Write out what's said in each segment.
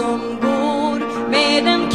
som går med en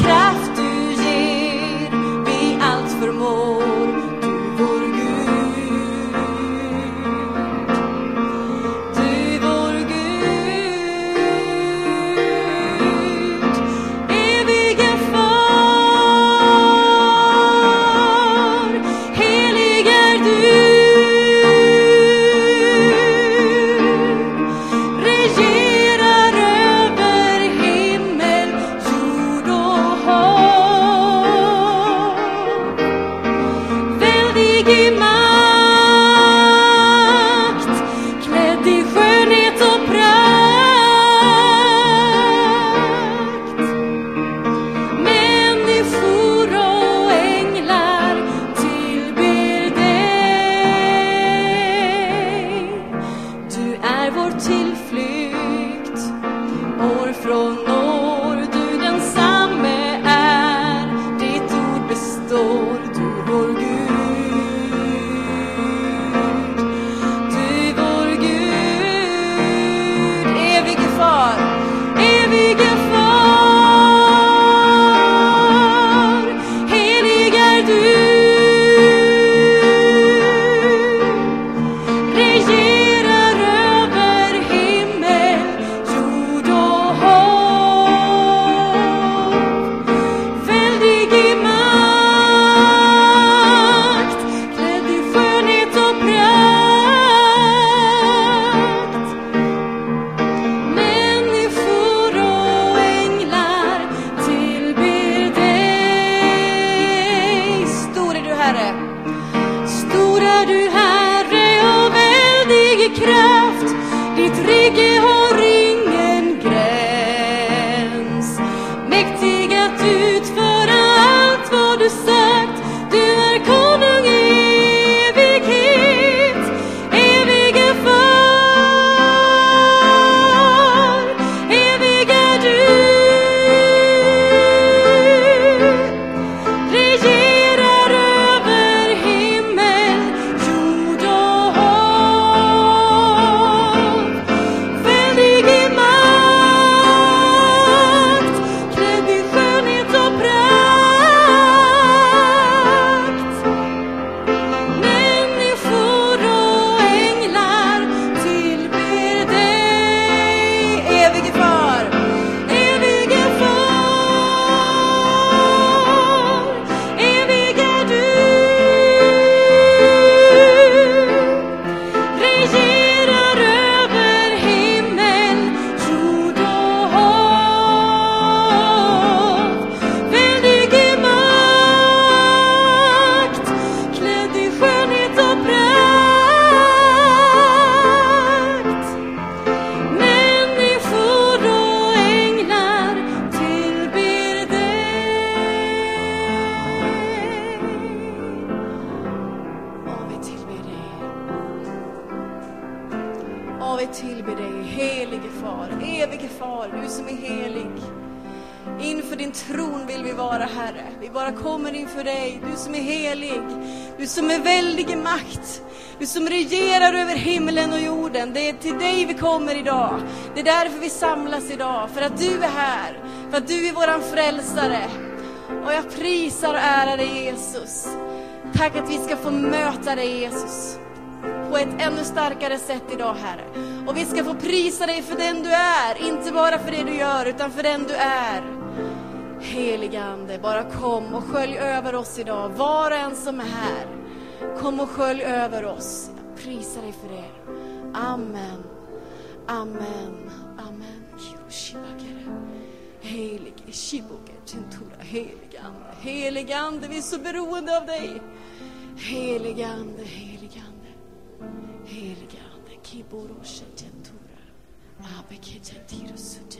samlas idag, för att du är här, för att du är våran frälsare. Och jag prisar och ärar dig Jesus. Tack att vi ska få möta dig Jesus på ett ännu starkare sätt idag, Herre. Och vi ska få prisa dig för den du är, inte bara för det du gör, utan för den du är. Helige Ande, bara kom och skölj över oss idag, var och en som är här. Kom och skölj över oss. Jag prisar dig för det. Amen. Amen. Helige Shiboke Helige Ande. Helige Ande, vi är så beroende av dig. Helige Ande, helige Ande. Helige Ande. Kiboroshe Tentura. Abeke Tentiro Sute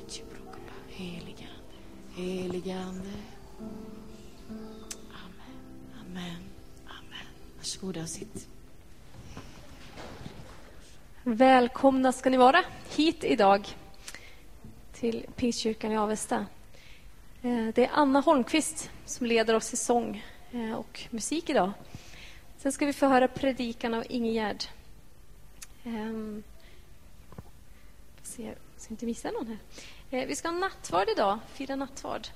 Helige Ande. Helige Ande. Amen. Amen. Amen. Varsågoda och sitt. Välkomna ska ni vara hit idag till Pingstkyrkan i Avesta. Eh, det är Anna Holmqvist som leder oss i sång eh, och musik idag. Sen ska vi få höra predikan av Ingegärd. Ehm, se, så inte missa någon här. Eh, vi ska ha nattvard idag, fira nattvard.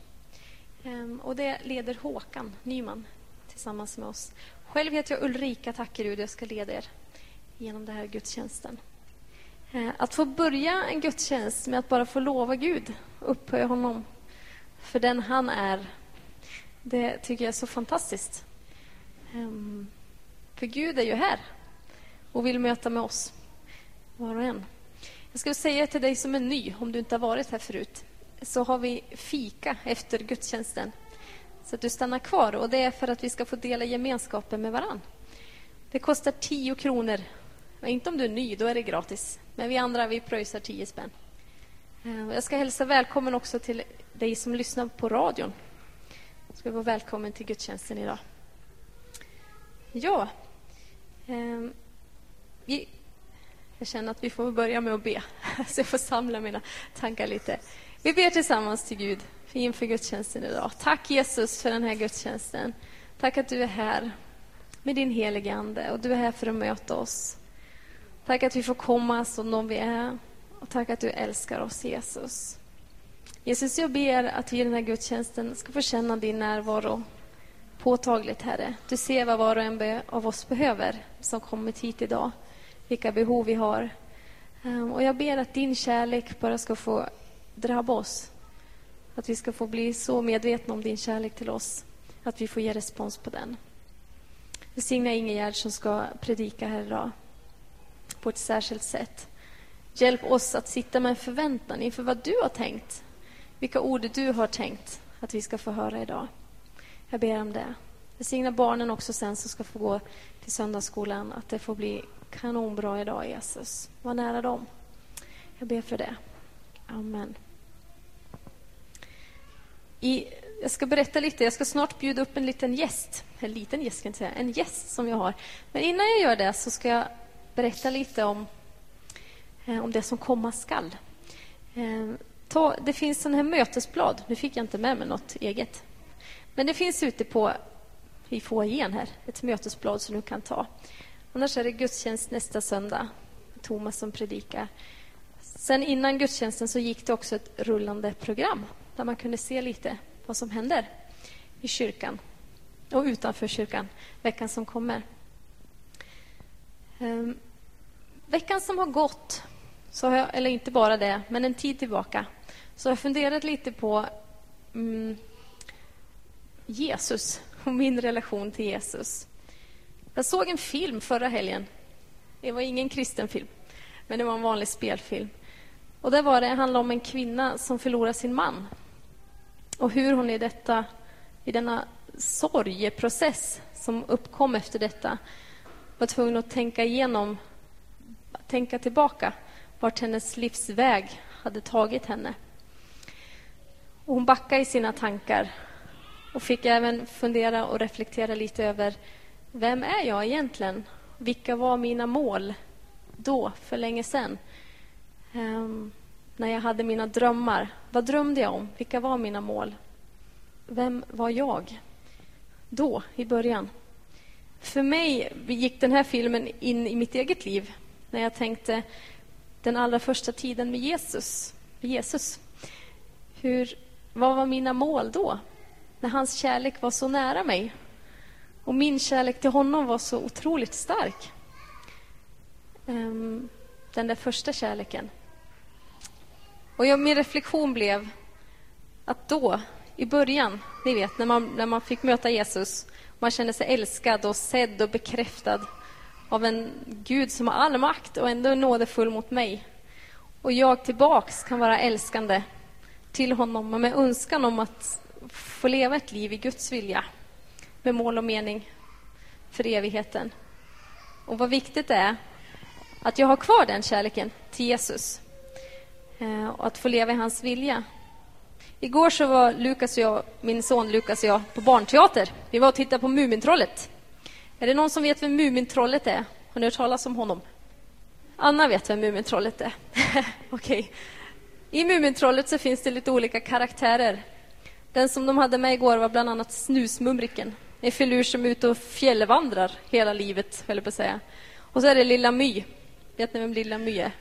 Ehm, Och det leder Håkan Nyman tillsammans med oss. Själv heter jag Ulrika Tackerud och jag ska leda er genom den här gudstjänsten. Att få börja en gudstjänst med att bara få lova Gud, upphöja honom för den han är, det tycker jag är så fantastiskt. Um, För Gud är ju här och vill möta med oss, var och en. Jag ska säga till dig som är ny, om du inte har varit här förut, så har vi fika efter gudstjänsten. Så att du stannar kvar och det är för att vi ska få dela gemenskapen med varann. Det kostar 10 kronor. Och inte om du är ny, då är det gratis. Men vi andra, vi pröjsar 10 spänn. Ehm, jag ska hälsa välkommen också till dig som lyssnar på radion. Du ska vara välkommen till gudstjänsten idag. Ja, eh, vi, jag känner att vi får börja med att be, så jag får samla mina tankar lite. Vi ber tillsammans till Gud inför gudstjänsten idag. Tack Jesus för den här gudstjänsten. Tack att du är här med din helige Ande och du är här för att möta oss. Tack att vi får komma som de vi är och tack att du älskar oss Jesus. Jesus, jag ber att vi i den här gudstjänsten ska få känna din närvaro påtagligt, Herre. Du ser vad var och en av oss behöver som kommit hit idag, vilka behov vi har. Ehm, och jag ber att din kärlek bara ska få drabba oss. Att vi ska få bli så medvetna om din kärlek till oss, att vi får ge respons på den. Välsigna Ingegärd som ska predika här idag på ett särskilt sätt. Hjälp oss att sitta med en förväntan inför vad du har tänkt. Vilka ord du har tänkt att vi ska få höra idag. Jag ber om det. Välsigna barnen också sen som ska få gå till söndagsskolan, att det får bli kanonbra idag, Jesus. Var nära dem. Jag ber för det. Amen. I, jag ska berätta lite. Jag ska snart bjuda upp en liten gäst. En liten gäst, kan jag säga. En gäst som jag har. Men innan jag gör det så ska jag berätta lite om, eh, om det som komma skall. Eh, Ta, det finns sån här mötesblad. Nu fick jag inte med mig något eget. Men det finns ute på i foajén här, ett mötesblad som du kan ta. Annars är det gudstjänst nästa söndag. Thomas som predikar. Sen innan gudstjänsten så gick det också ett rullande program där man kunde se lite vad som händer i kyrkan och utanför kyrkan veckan som kommer. Um, veckan som har gått, så har jag, eller inte bara det, men en tid tillbaka, så jag har funderat lite på mm, Jesus och min relation till Jesus. Jag såg en film förra helgen. Det var ingen kristen film, men det var en vanlig spelfilm. Och där var det, handlade om en kvinna som förlorar sin man. Och hur hon i, detta, i denna sorgeprocess som uppkom efter detta var tvungen att tänka igenom, tänka tillbaka vart hennes livsväg hade tagit henne. Och hon backade i sina tankar och fick även fundera och reflektera lite över vem är jag egentligen? Vilka var mina mål då, för länge sedan? Um, när jag hade mina drömmar. Vad drömde jag om? Vilka var mina mål? Vem var jag då, i början? För mig gick den här filmen in i mitt eget liv när jag tänkte den allra första tiden med Jesus. Jesus. Hur, vad var mina mål då? När hans kärlek var så nära mig och min kärlek till honom var så otroligt stark. Um, den där första kärleken. Och jag, min reflektion blev att då, i början, ni vet, när man, när man fick möta Jesus, man kände sig älskad och sedd och bekräftad av en Gud som har all makt och ändå är nådefull mot mig. Och jag tillbaks kan vara älskande till honom med önskan om att få leva ett liv i Guds vilja med mål och mening för evigheten. Och vad viktigt det är att jag har kvar den kärleken till Jesus eh, och att få leva i hans vilja. Igår så var Lukas och jag, min son Lukas och jag på barnteater. Vi var och tittade på Mumintrollet. Är det någon som vet vem Mumintrollet är? Har ni hört talas om honom? Anna vet vem Mumintrollet är. Okej. Okay. I Mumintrollet så finns det lite olika karaktärer. Den som de hade med igår var bland annat Snusmumriken. En filur som är ute och fjällvandrar hela livet, höll jag på att säga. Och så är det Lilla My. Vet ni vem Lilla My är?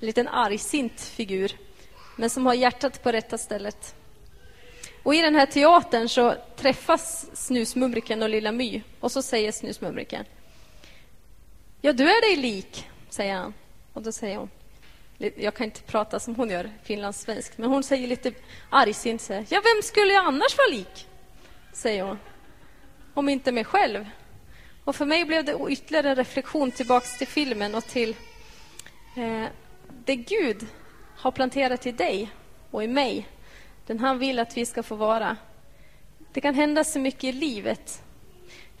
En liten argsint figur, men som har hjärtat på rätta stället. Och I den här teatern så träffas Snusmumriken och Lilla My och så säger Snusmumriken Ja, du är dig lik, säger han. Och då säger hon jag kan inte prata som hon gör, finlandssvensk, men hon säger lite argsint Ja, vem skulle jag annars vara lik? säger hon. Om inte mig själv. Och för mig blev det ytterligare en reflektion tillbaks till filmen och till eh, det Gud har planterat i dig och i mig. Den han vill att vi ska få vara. Det kan hända så mycket i livet.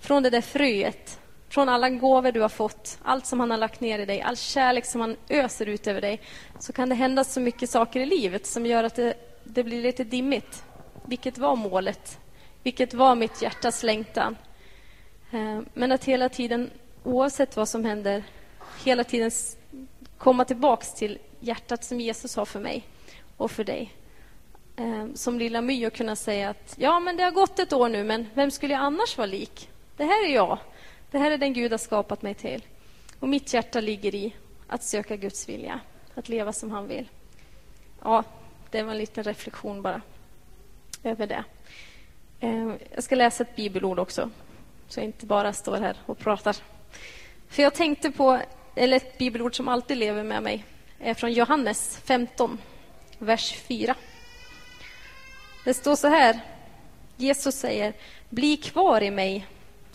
Från det där fröet från alla gåvor du har fått, allt som han har lagt ner i dig, all kärlek som han öser ut över dig, så kan det hända så mycket saker i livet som gör att det, det blir lite dimmigt. Vilket var målet? Vilket var mitt hjärtas längtan? Eh, men att hela tiden, oavsett vad som händer, hela tiden komma tillbaks till hjärtat som Jesus har för mig och för dig. Eh, som lilla My och kunna säga att ja, men det har gått ett år nu, men vem skulle jag annars vara lik? Det här är jag. Det här är den Gud har skapat mig till. Och mitt hjärta ligger i att söka Guds vilja, att leva som han vill. Ja, det var en liten reflektion bara över det. Ehm, jag ska läsa ett bibelord också, så jag inte bara står här och pratar. För jag tänkte på, eller ett bibelord som alltid lever med mig, är från Johannes 15, vers 4. Det står så här. Jesus säger, bli kvar i mig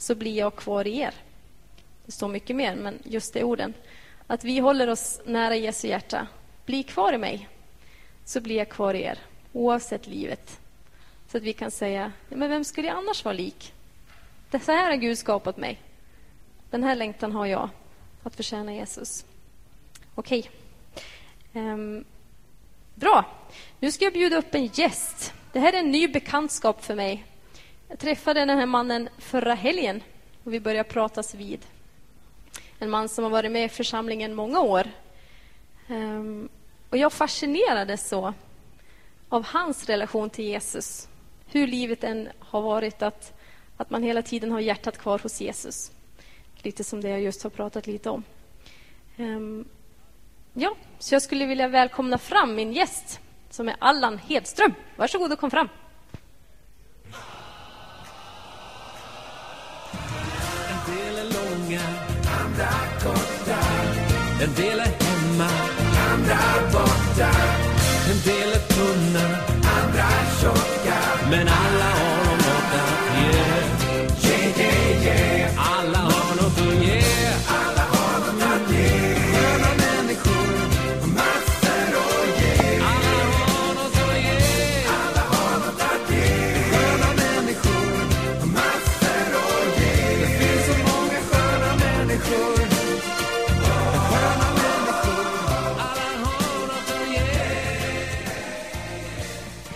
så blir jag kvar i er. Det står mycket mer, men just de orden. Att vi håller oss nära Jesu hjärta. Bli kvar i mig, så blir jag kvar i er, oavsett livet. Så att vi kan säga, men vem skulle jag annars vara lik? Det så här har Gud skapat mig. Den här längtan har jag. att förtjäna Jesus. Okej. Ehm, bra. Nu ska jag bjuda upp en gäst. Det här är en ny bekantskap för mig. Jag träffade den här mannen förra helgen och vi började pratas vid. En man som har varit med i församlingen många år. Ehm, och jag fascinerades så av hans relation till Jesus. Hur livet än har varit, att, att man hela tiden har hjärtat kvar hos Jesus. Lite som det jag just har pratat lite om. Ehm, ja, så jag skulle vilja välkomna fram min gäst som är Allan Hedström. Varsågod och kom fram. En del hemma, andra borta. En del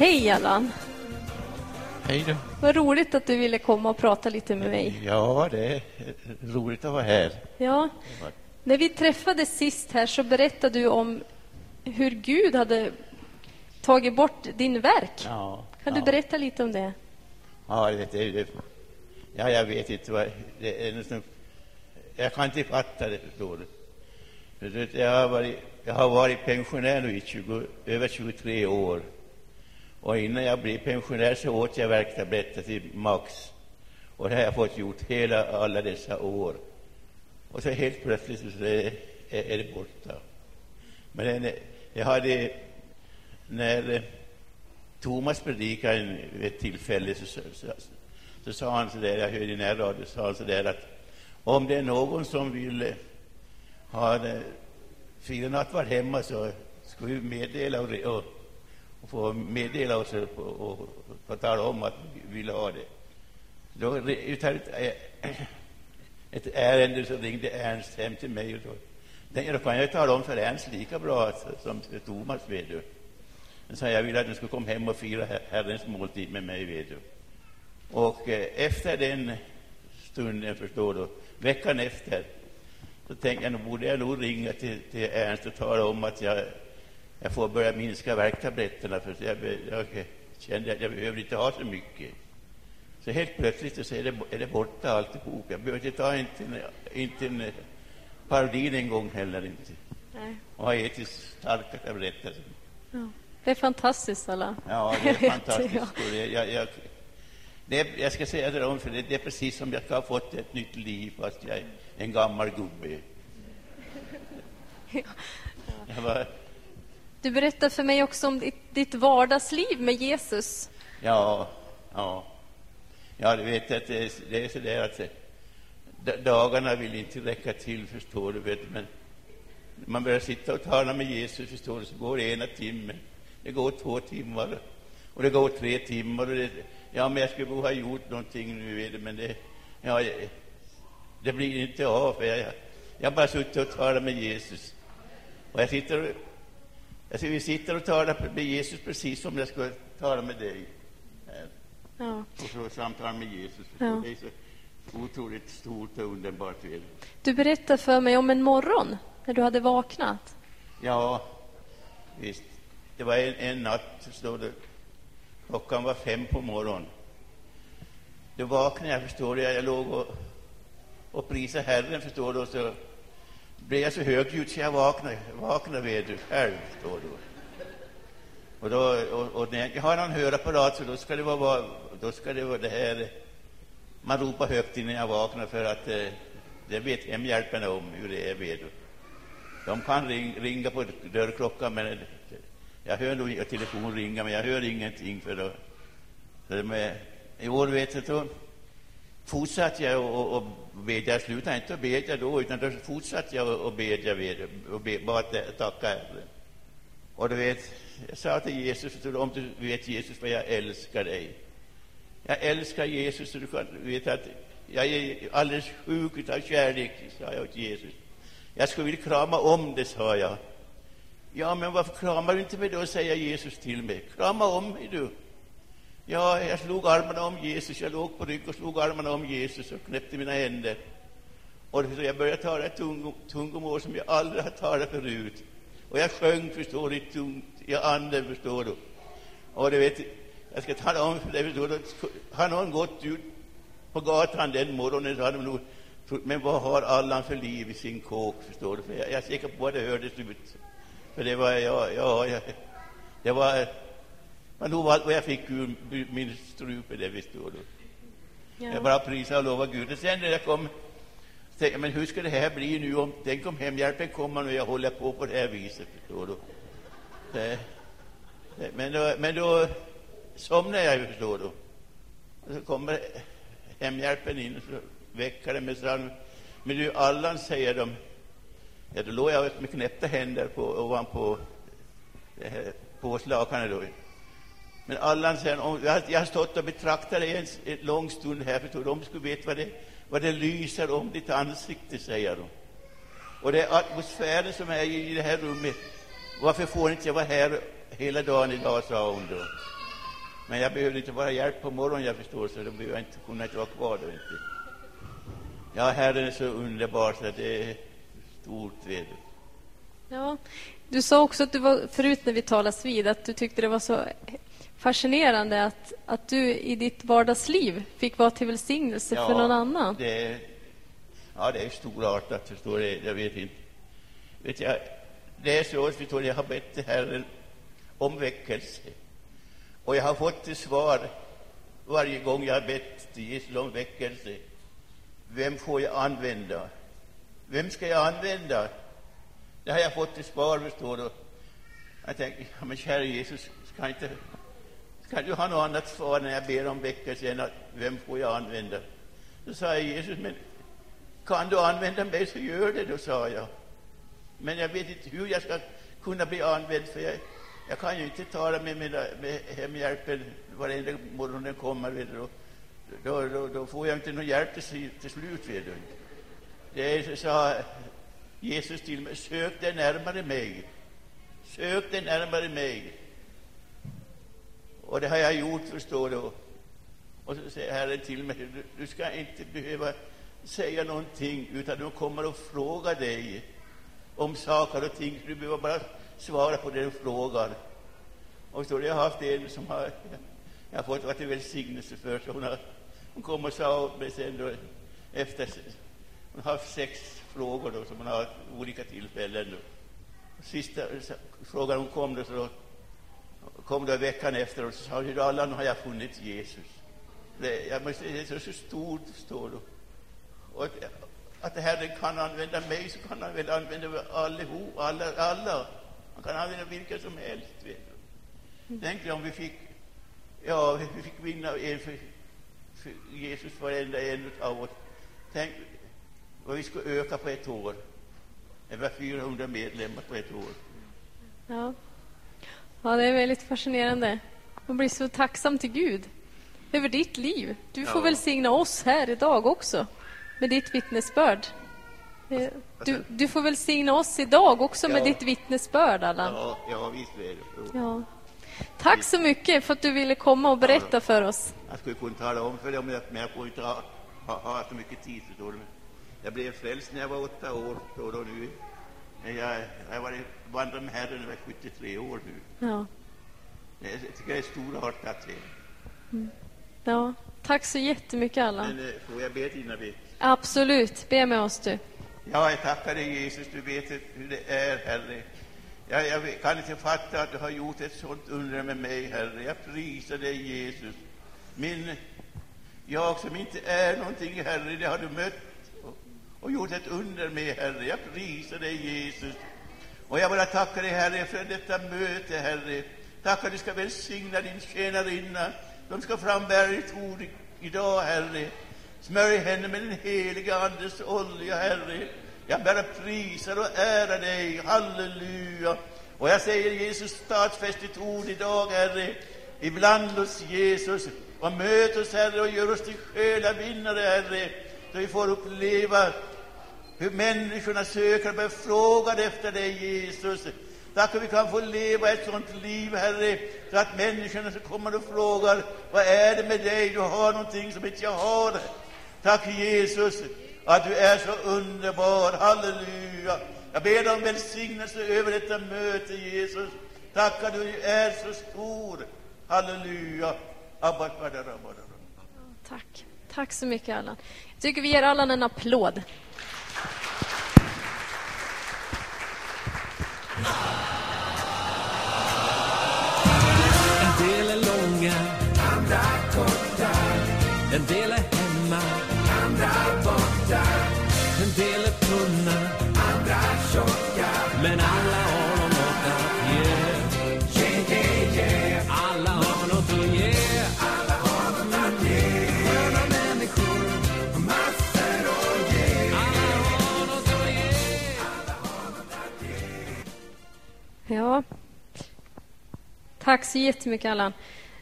Hej Allan! Hej då. Vad roligt att du ville komma och prata lite med mig. Ja, det är roligt att vara här. Ja, när vi träffades sist här så berättade du om hur Gud hade tagit bort din verk. Ja, Kan ja. du berätta lite om det? Ja, det, det, det, ja jag vet inte vad det är. Nästan, jag kan inte fatta det, förstår du. Jag har varit, jag har varit pensionär nu i 20, över 23 år. Och innan jag blev pensionär så åt jag värktabletter till max. Och det har jag fått gjort hela alla dessa år. Och så helt plötsligt så är, är, är det borta. Men jag hade, när Thomas predikade vid ett tillfälle så, så, så, så sa han så där, jag hörde i närradio, sa han så där att om det är någon som vill ha det, fira nattvard hemma så ska vi meddela och, och, och få meddela oss och, och, och, och tala om att vi vill ha det. Då, utan ett, eh, ett ärende så ringde Ernst hem till mig och då, då kan jag tala om för Ernst lika bra som för Thomas vet du. Han så jag vill att du ska komma hem och fira Herrens måltid med mig, vet du. Och eh, efter den stunden, förstår du, veckan efter, så tänkte jag, nu borde jag nog ringa till, till Ernst och tala om att jag, jag får börja minska värktabletterna, för jag, jag kände att jag behöver inte ha så mycket. Så helt plötsligt så är det, är det borta alltihop. Jag behöver inte ta inte, en- inte en eh, Parodin en gång heller inte. Nej. Och har ätit starka tabletter. Ja. Det är fantastiskt, Allan. Ja, det är Jag fantastiskt. ja. Det, jag, jag, det jag ska säga det om, för det, det är precis som jag ska ha fått ett nytt liv, fast jag är en gammal gubbe. Jag var, du berättade för mig också om ditt, ditt vardagsliv med Jesus. ja, ja. Ja, du vet att det, är- det är så där att eh, dagarna vill inte räcka till, förstår du, vet, men när man börjar sitta och tala med Jesus, förstår du, så går det ena timmen, det går två timmar, och det går tre timmar. Och det, ja, men jag skulle ha gjort någonting nu, vet men det, ja, det- blir inte av. För jag, jag har bara suttit och talat med Jesus. Och jag sitter och, alltså, vi sitter och talar med Jesus precis som jag skulle tala med dig. Här. Ja. Och så samtala med Jesus. Ja. Det är så otroligt stort och underbart. Du berättade för mig om en morgon när du hade vaknat. Ja, visst. Det var en, en natt, står det. Klockan var fem på morgonen. Då vaknade jag, förstår du. Jag låg och, och prisade Herren, förstår du. Och så blev jag så högljudd så jag vaknade, vaknade vet du, själv, Då, då. Och, då, och, och när jag inte har någon hörapparat så då ska det vara, då ska det vara det här man ropar högt innan jag vaknar för att eh, det vet hemhjälpen om hur det är, vet du. De kan ring, ringa på dörrklockan, men jag hör nog telefonen ringa, men jag hör ingenting. för då, för de är, I år vet jag inte fortsatte jag och, och, och bedja. Jag slutade inte att bedja då, utan då fortsatte jag och bedja och be, bara att tacka Herren. Och du vet, jag sa till Jesus, om du vet Jesus, vad jag älskar dig. Jag älskar Jesus, så du kan veta att jag är alldeles sjuk av kärlek, sa jag till Jesus. Jag skulle vilja krama om det, sa jag. Ja, men varför kramar du inte mig då, säger Jesus till mig. Krama om mig, du. Ja, jag slog armarna om Jesus, jag låg på rygg och slog armarna om Jesus och knäppte mina händer. Och så jag började tala ett tung, tungomål som jag aldrig har talat förut. Och jag sjöng, förstår du, tungt, i anden, förstår du. Och du vet, jag ska tala om för dig, förstår du, har någon gått ut på gatan den morgonen så hade de nog trott, men vad har Allan för liv i sin kåk, förstår du? För jag, jag är säker på att det hördes ut. För det var, ja, ja, jag, det var, man nog allt vad jag fick ur min strupe, det förstår du. Ja. Jag bara prisar och lovar Gud. Och sen när jag kom, tänkte jag, men hur ska det här bli nu om, tänk om hemhjälpen kommer och jag håller på på det här viset, förstår du. Det, det, men, då, men då somnade jag, förstår du. Och så kommer hemhjälpen in och så väcker de mig. Men du, Allan, säger de. Ja, då låg jag med knäppta händer på, ovanpå det här påslakanet. Då. Men Allan säger, om, jag, har- jag har stått och betraktat dig en, en lång stund här, för. De skulle veta vad det, vad det lyser om ditt ansikte, säger de. Och det är atmosfären som är i det här rummet. Varför får inte jag vara här hela dagen idag, sa hon då. Men jag behövde inte vara hjälp på morgonen, jag förstår, så då behöver jag inte, kunde inte vara kvar då inte. Ja, Herren är så underbar så det är stort väder. Ja. Du sa också att du var, förut när vi talas vid att du tyckte det var så fascinerande att, att du i ditt vardagsliv fick vara till välsignelse för någon annan. Det är, ja, det är storartat, förstår du. Jag vet inte. Vet jag, det är så, förstår du, jag har bett Herren om väckelse. Och jag har fått till svar varje gång jag har bett till Jesus om väckelse. Vem får jag använda? Vem ska jag använda? Det har jag fått till svar, förstår du. Jag tänker, ja, men kära Jesus, ska inte, kan du ha något annat svar när jag ber om veckor än att vem får jag använda? Då sa jag, Jesus, men kan du använda mig så gör det då, sa jag. Men jag vet inte hur jag ska kunna bli använd, för jag, jag kan ju inte tala med, mina, med hemhjälpen varenda morgon den kommer. Vet du, då, då, då, då får jag inte någon hjälp till, till slut. Vet du. Det är, så sa Jesus till mig, sök dig närmare mig. Sök dig närmare mig. Och det har jag gjort, förstår du. Och så säger Herren till mig, du, du ska inte behöva säga någonting, utan de kommer att fråga dig om saker och ting. Du behöver bara svara på det de frågar. Och så har haft en som har, jag har fått vara till välsignelse för, så hon, har, hon kom och sa mig sen då, efter, hon har haft sex frågor då, som hon har vid olika tillfällen. Då. Sista frågan hon kom då, så då, kom då veckan efter och så sa hon, alla nu har jag funnit Jesus. Det, jag måste, det är så stort, förstår du. Och att, att Herren kan använda mig, så kan han väl använda allihop, alla, alla. Han kan använda vilka som helst. Vet du. Tänk dig om vi fick, ja, vi fick vinna en för, för Jesus varenda en av oss. Tänk vad vi skulle öka på ett år. Över 400 medlemmar på ett år. Ja ja, det är väldigt fascinerande. Man blir så tacksam till Gud över ditt liv. Du får Ja. välsigna oss här idag också med ditt vittnesbörd. Eh, Du, du får välsigna oss idag också med Ja. ditt vittnesbörd, Allan. Ja, ja visst är det. Ja. Tack så mycket för att du ville komma och berätta för oss. Jag skulle kunna tala om för dem, men jag får inte ha, ha, ha så mycket tid. Förstår du. Jag blev frälst när jag var åtta år. Förstår du, nu. Jag, jag har varit vandrat med Herren över 73 år nu. Ja. Det Jag tycker det är storartat. det. Ja. Tack så jättemycket, Allan. Men eh, får jag be innan vi... Absolut. Be med oss, du. Ja, jag tackar dig Jesus, du vet hur det är, Herre. Jag, jag kan inte fatta att du har gjort ett sådant under med mig, Herre. Jag prisar dig, Jesus. Min, jag som inte är någonting, Herre, det har du mött och, och gjort ett under med, Herre. Jag prisar dig, Jesus. Och jag bara tackar dig, Herre, för detta möte, Herre. Tack att du ska välsigna din tjänarinna. De ska frambära ditt ord i- idag, Herre. Smörj henne med den heliga Andes olja, Herre. Jag bara prisar och ärar dig. Halleluja. Och jag säger Jesus, stadfäst ditt ord idag, Herre. Ibland oss, Jesus. Och möt oss, Herre, och gör oss till själavinnare, Herre. Så vi får uppleva hur människorna söker och befrågar efter dig, Jesus. Tack att vi kan få leva ett sådant liv, Herre, så att människorna som kommer och frågar, vad är det med dig? Du har någonting som inte jag har. Tack Jesus, att du är så underbar. Halleluja. Jag ber om välsignelse över detta möte, Jesus. Tack att du är så stor. Halleluja. Abba, Tack. Tack så mycket, Allan. Jag tycker vi ger Allan en applåd. En del är långa, andra korta. En del är Ja. Tack så jättemycket, Allan.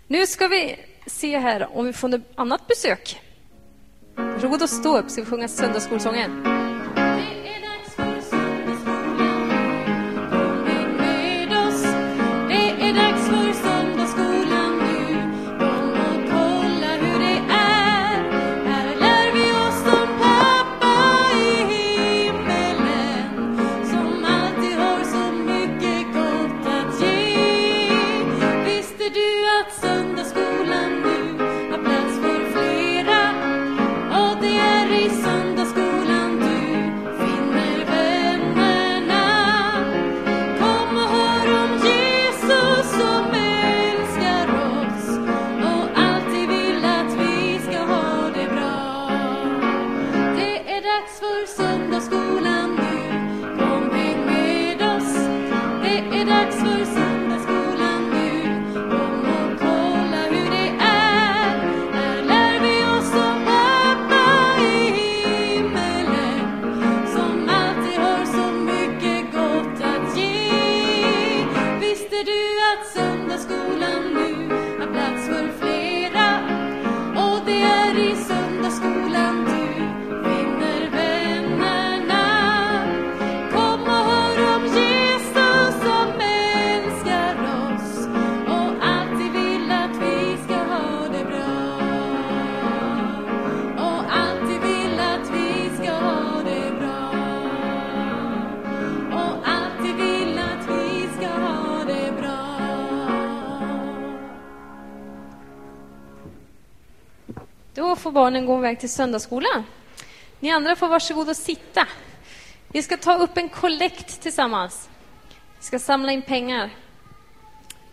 Nu ska vi se här om vi får något annat besök. Varsågod och stå upp, ska vi sjunga söndagsskolsången. Barnen gå iväg till söndagsskolan. Ni andra får varsågod och sitta. Vi ska ta upp en kollekt tillsammans. Vi ska samla in pengar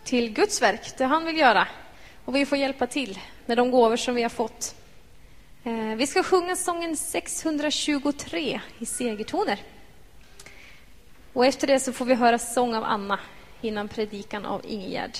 till Guds verk, det han vill göra. Och vi får hjälpa till med de gåvor som vi har fått. Eh, vi ska sjunga sången 623 i segertoner. Och efter det så får vi höra sång av Anna innan predikan av Ingegerd.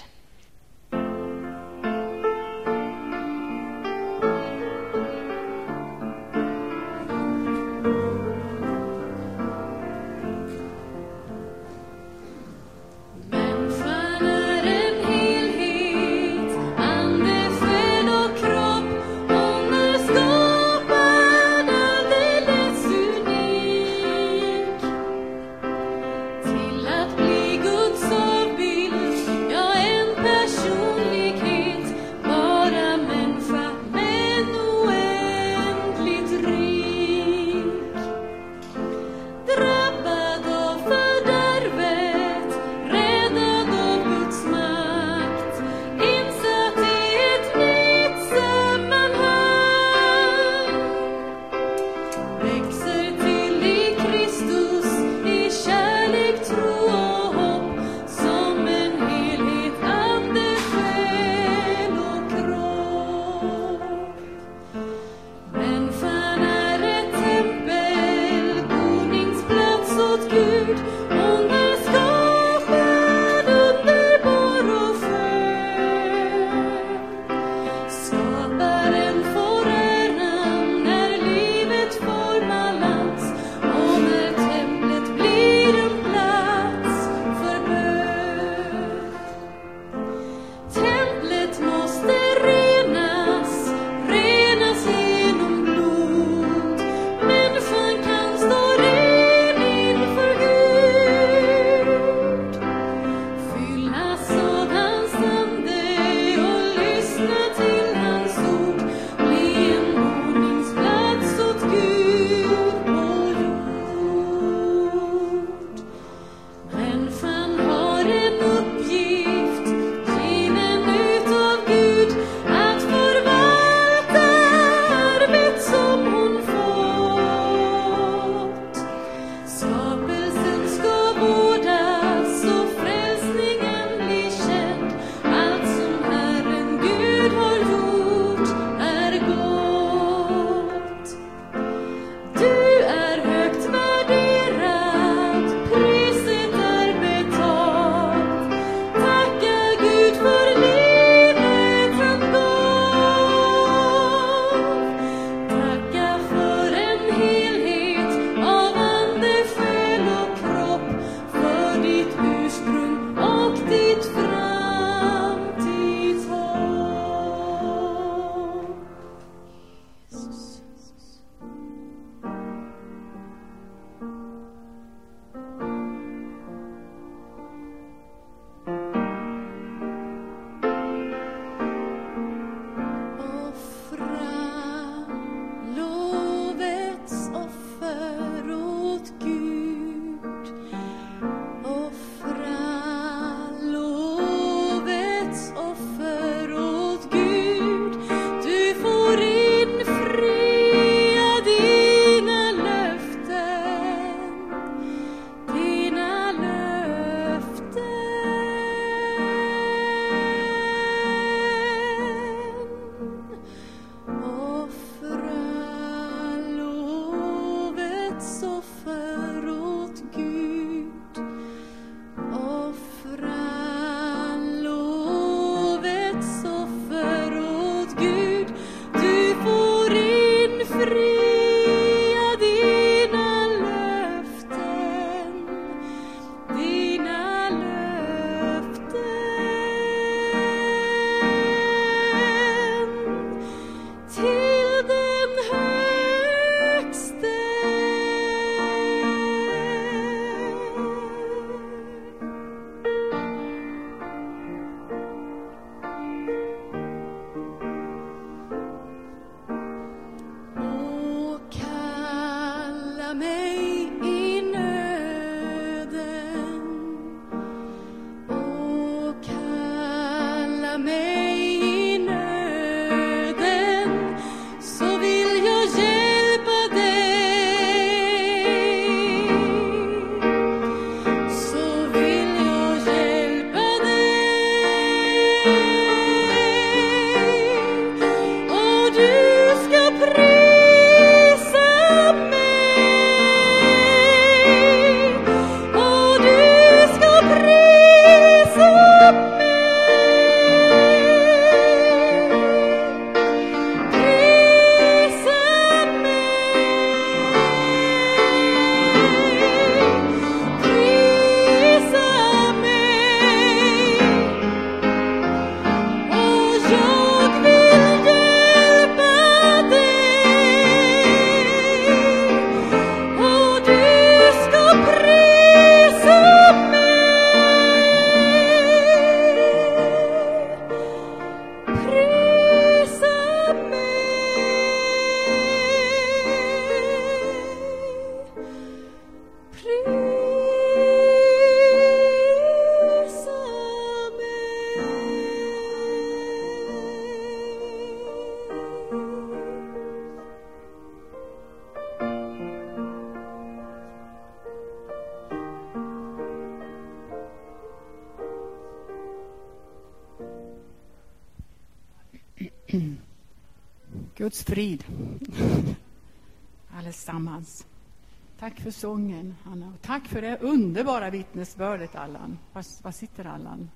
För sången, Anna. Och tack för det underbara vittnesbördet, Allan. Var, var sitter Allan?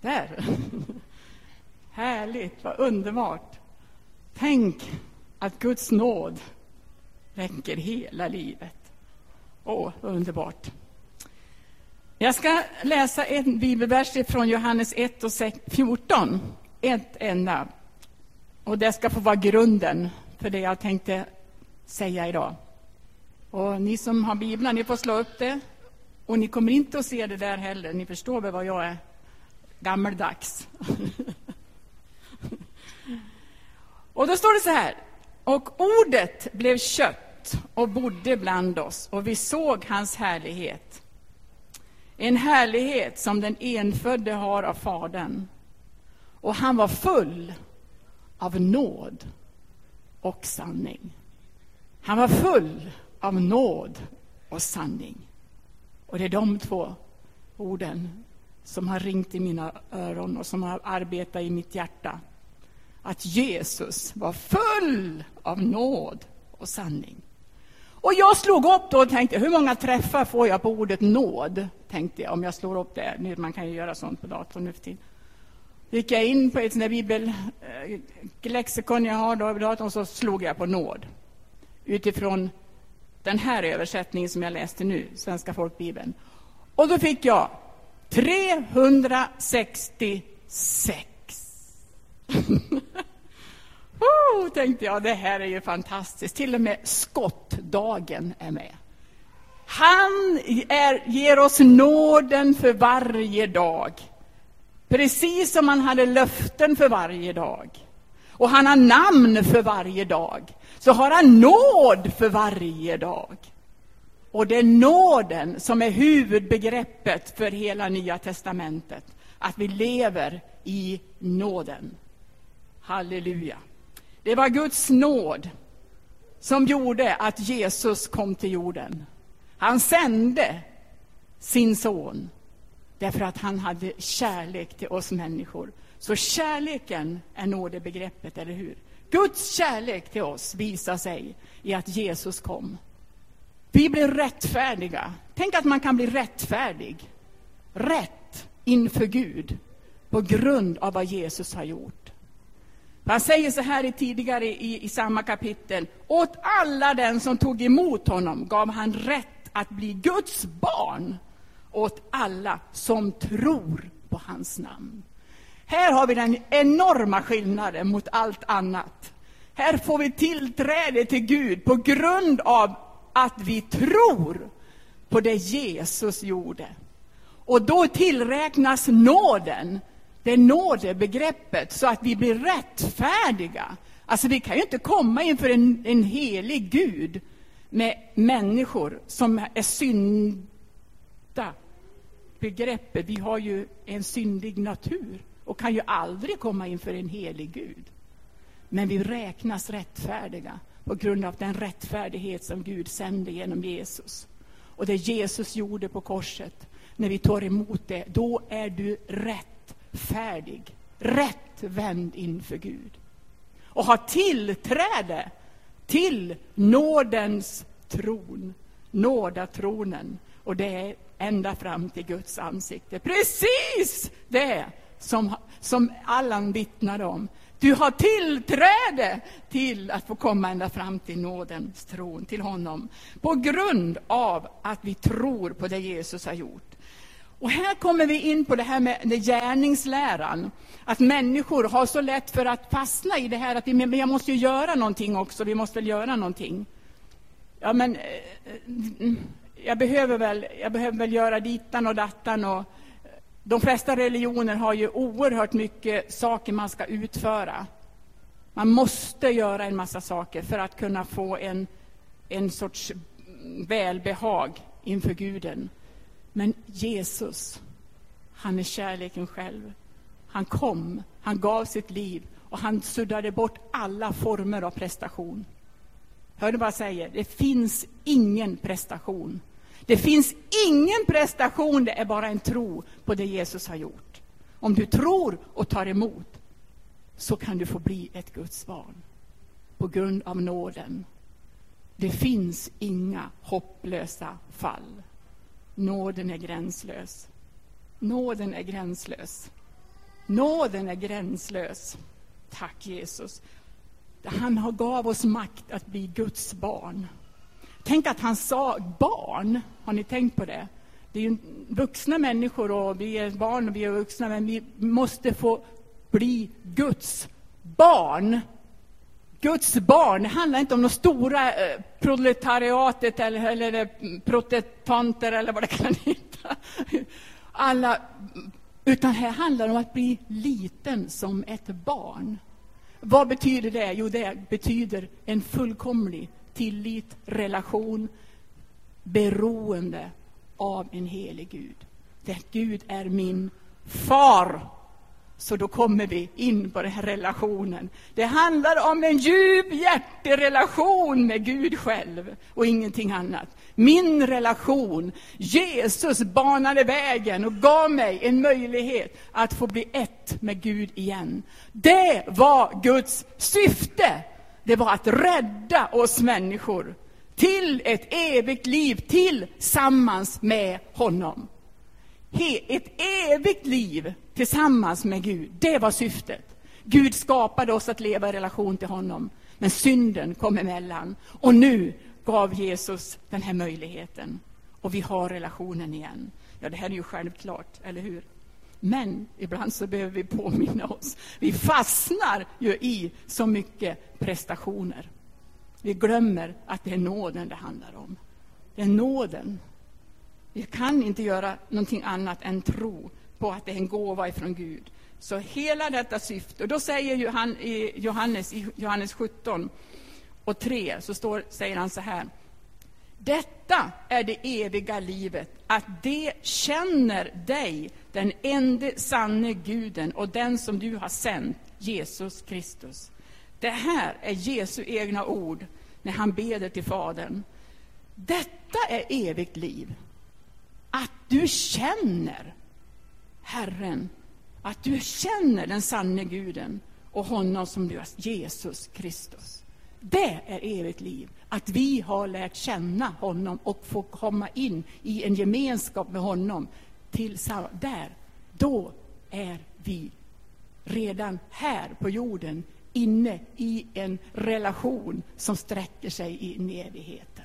Där! Härligt, vad underbart. Tänk att Guds nåd räcker hela livet. Åh, vad underbart. Jag ska läsa en bibelvers från Johannes 1 och 14. Ett enda. Och det ska få vara grunden för det jag tänkte säga idag. Och ni som har biblar, ni får slå upp det. Och ni kommer inte att se det där heller. Ni förstår väl vad jag är gammeldags. och då står det så här. Och ordet blev kött och bodde bland oss och vi såg hans härlighet. En härlighet som den enfödde har av Fadern. Och han var full av nåd och sanning. Han var full av nåd och sanning. Och det är de två orden som har ringt i mina öron och som har arbetat i mitt hjärta. Att Jesus var full av nåd och sanning. Och jag slog upp då och tänkte, hur många träffar får jag på ordet nåd? Tänkte jag, om jag slår upp det. Man kan ju göra sånt på datorn nu för tiden. gick jag in på ett sånt där bibellexikon eh, jag har då, datorn och så slog jag på nåd. Utifrån den här översättningen som jag läste nu, Svenska folkbibeln. Och då fick jag 366. oh, tänkte jag, det här är ju fantastiskt. Till och med skottdagen är med. Han är, ger oss nåden för varje dag. Precis som han hade löften för varje dag. Och han har namn för varje dag. Så har han nåd för varje dag. Och det är nåden som är huvudbegreppet för hela Nya testamentet. Att vi lever i nåden. Halleluja. Det var Guds nåd som gjorde att Jesus kom till jorden. Han sände sin son därför att han hade kärlek till oss människor. Så kärleken är nådebegreppet, eller hur? Guds kärlek till oss visar sig i att Jesus kom. Vi blir rättfärdiga. Tänk att man kan bli rättfärdig, rätt inför Gud på grund av vad Jesus har gjort. Han säger så här tidigare i, i samma kapitel. Åt alla den som tog emot honom gav han rätt att bli Guds barn. Åt alla som tror på hans namn. Här har vi den enorma skillnaden mot allt annat. Här får vi tillträde till Gud på grund av att vi tror på det Jesus gjorde. Och då tillräknas nåden, det nådebegreppet, så att vi blir rättfärdiga. Alltså vi kan ju inte komma inför en, en helig Gud med människor som är synda. Begreppet, vi har ju en syndig natur och kan ju aldrig komma inför en helig Gud. Men vi räknas rättfärdiga på grund av den rättfärdighet som Gud sände genom Jesus. Och det Jesus gjorde på korset, när vi tar emot det, då är du rättfärdig, rättvänd inför Gud. Och har tillträde till nådens tron, nådatronen. Och det är ända fram till Guds ansikte. Precis det som, som Allan vittnade om. Du har tillträde till att få komma ända fram till nådens tron, till honom, på grund av att vi tror på det Jesus har gjort. Och här kommer vi in på det här med gärningsläran. Att människor har så lätt för att fastna i det här att men jag måste ju göra någonting också, vi måste väl göra någonting. Ja, men eh, eh, jag behöver väl, jag behöver väl göra dittan och dattan och de flesta religioner har ju oerhört mycket saker man ska utföra. Man måste göra en massa saker för att kunna få en, en sorts välbehag inför Guden. Men Jesus, han är kärleken själv. Han kom, han gav sitt liv och han suddade bort alla former av prestation. Hör du vad jag säger? Det finns ingen prestation. Det finns ingen prestation, det är bara en tro på det Jesus har gjort. Om du tror och tar emot, så kan du få bli ett Guds barn på grund av nåden. Det finns inga hopplösa fall. Nåden är gränslös. Nåden är gränslös. Nåden är gränslös. Tack Jesus. Han har gav oss makt att bli Guds barn. Tänk att han sa barn. Har ni tänkt på det? Det är ju vuxna människor och vi är barn och vi är vuxna, men vi måste få bli Guds barn. Guds barn, det handlar inte om de stora eh, proletariatet eller, eller eh, protestanter eller vad det kan heta. Alla, utan här handlar det om att bli liten som ett barn. Vad betyder det? Jo, det betyder en fullkomlig tillit, relation, beroende av en helig Gud. Där Gud är min far. Så då kommer vi in på den här relationen. Det handlar om en djup hjärterelation med Gud själv och ingenting annat. Min relation. Jesus banade vägen och gav mig en möjlighet att få bli ett med Gud igen. Det var Guds syfte. Det var att rädda oss människor till ett evigt liv tillsammans med honom. Ett evigt liv tillsammans med Gud, det var syftet. Gud skapade oss att leva i relation till honom, men synden kom emellan. Och nu gav Jesus den här möjligheten. Och vi har relationen igen. Ja, det här är ju självklart, eller hur? Men ibland så behöver vi påminna oss. Vi fastnar ju i så mycket prestationer. Vi glömmer att det är nåden det handlar om. Det är nåden. Vi kan inte göra någonting annat än tro på att det är en gåva ifrån Gud. Så hela detta syfte, och då säger Johannes i Johannes 17 och 3, så står, säger han så här. Detta är det eviga livet, att de känner dig, den enda sanne guden och den som du har sänt, Jesus Kristus. Det här är Jesu egna ord när han beder till Fadern. Detta är evigt liv. Att du känner Herren, att du känner den sanne guden och honom som du har, Jesus Kristus. Det är evigt liv, att vi har lärt känna honom och få komma in i en gemenskap med honom. Tillsammans. Där, då är vi redan här på jorden inne i en relation som sträcker sig in i evigheten.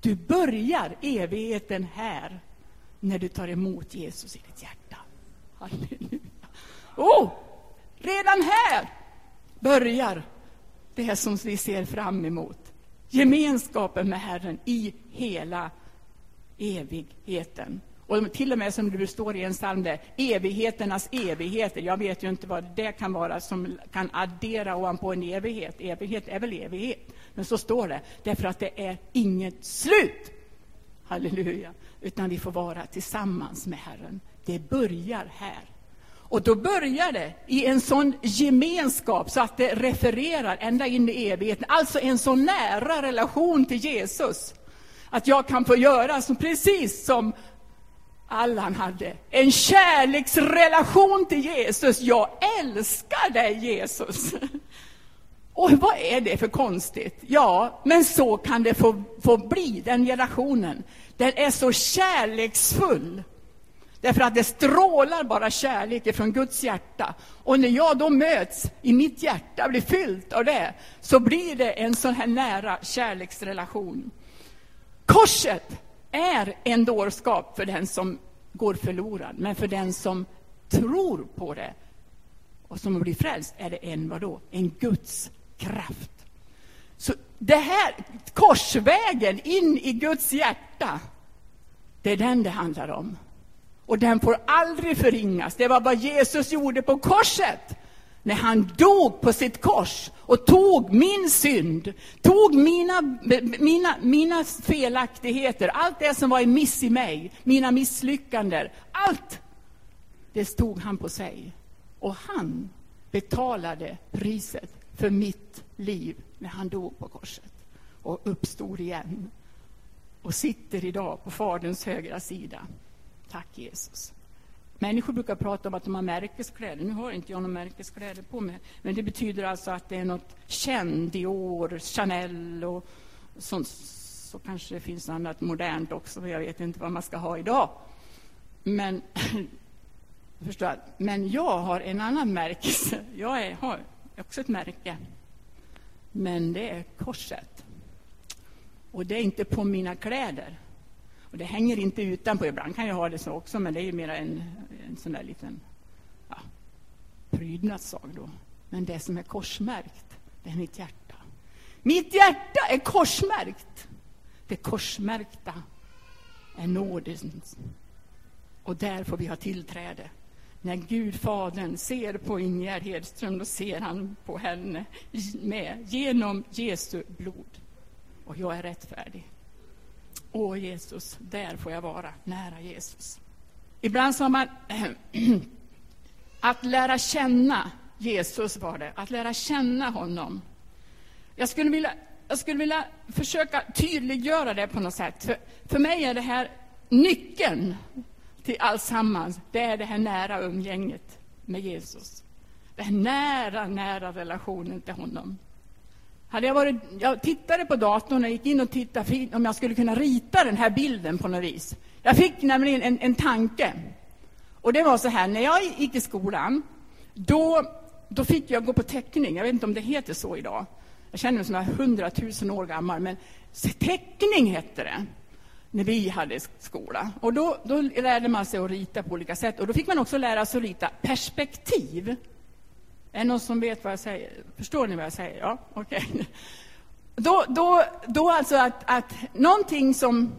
Du börjar evigheten här när du tar emot Jesus i ditt hjärta. Halleluja. Oh, redan här börjar det som vi ser fram emot. Gemenskapen med Herren i hela evigheten. Och till och med som det står i en psalm där, evigheternas evigheter. Jag vet ju inte vad det kan vara som kan addera ovanpå en evighet. Evighet är väl evighet. Men så står det, därför att det är inget slut. Halleluja. Utan vi får vara tillsammans med Herren. Det börjar här. Och då börjar det i en sån gemenskap så att det refererar ända in i evigheten. Alltså en så nära relation till Jesus. Att jag kan få göra som, precis som Allan hade. En kärleksrelation till Jesus. Jag älskar dig Jesus. Och vad är det för konstigt? Ja, men så kan det få, få bli, den generationen. Den är så kärleksfull. Därför att det strålar bara kärlek från Guds hjärta. Och när jag då möts i mitt hjärta, blir fyllt av det, så blir det en sån här nära kärleksrelation. Korset är en dårskap för den som går förlorad, men för den som tror på det och som blir frälst är det en vadå? En Guds kraft. Så det här korsvägen in i Guds hjärta, det är den det handlar om. Och den får aldrig förringas. Det var vad Jesus gjorde på korset. När han dog på sitt kors och tog min synd, tog mina, mina, mina felaktigheter, allt det som var en miss i mig, mina misslyckanden, allt det stod han på sig. Och han betalade priset för mitt liv när han dog på korset och uppstod igen och sitter idag på Faderns högra sida. Tack Jesus. Människor brukar prata om att de har märkeskläder. Nu har inte jag några märkeskläder på mig. Men det betyder alltså att det är något känd, Dior, Chanel och sånt. Så kanske det finns annat modernt också. Jag vet inte vad man ska ha idag. Men, förstår, men jag har en annan märkelse. Jag är, har också ett märke. Men det är korset. Och det är inte på mina kläder. Och det hänger inte utanpå. Ibland kan jag ha det så också, men det är mer en, en sån där liten ja, prydnadssak. Då. Men det som är korsmärkt, det är mitt hjärta. Mitt hjärta är korsmärkt. Det korsmärkta är nådens. Och där får vi ha tillträde. När Gud, Fadern, ser på Ingegerd Hedström, då ser han på henne med, genom Jesu blod. Och jag är rättfärdig. Åh Jesus, där får jag vara, nära Jesus. Ibland sa man att lära känna Jesus var det, att lära känna honom. Jag skulle vilja, jag skulle vilja försöka tydliggöra det på något sätt. För, för mig är det här nyckeln till alltsammans. Det är det här nära umgänget med Jesus. Den nära, nära relationen till honom. Hade jag, varit, jag tittade på datorn och gick in och tittade om jag skulle kunna rita den här bilden på något vis. Jag fick nämligen en, en tanke. Och det var så här, när jag gick i skolan, då, då fick jag gå på teckning. Jag vet inte om det heter så idag. Jag känner mig som jag är hundratusen år gammal, men teckning hette det när vi hade skola. Och då, då lärde man sig att rita på olika sätt. Och då fick man också lära sig att rita perspektiv. Är det någon som vet vad jag säger? Förstår ni vad jag säger? Ja, okej. Okay. Då, då, då alltså att, att någonting som...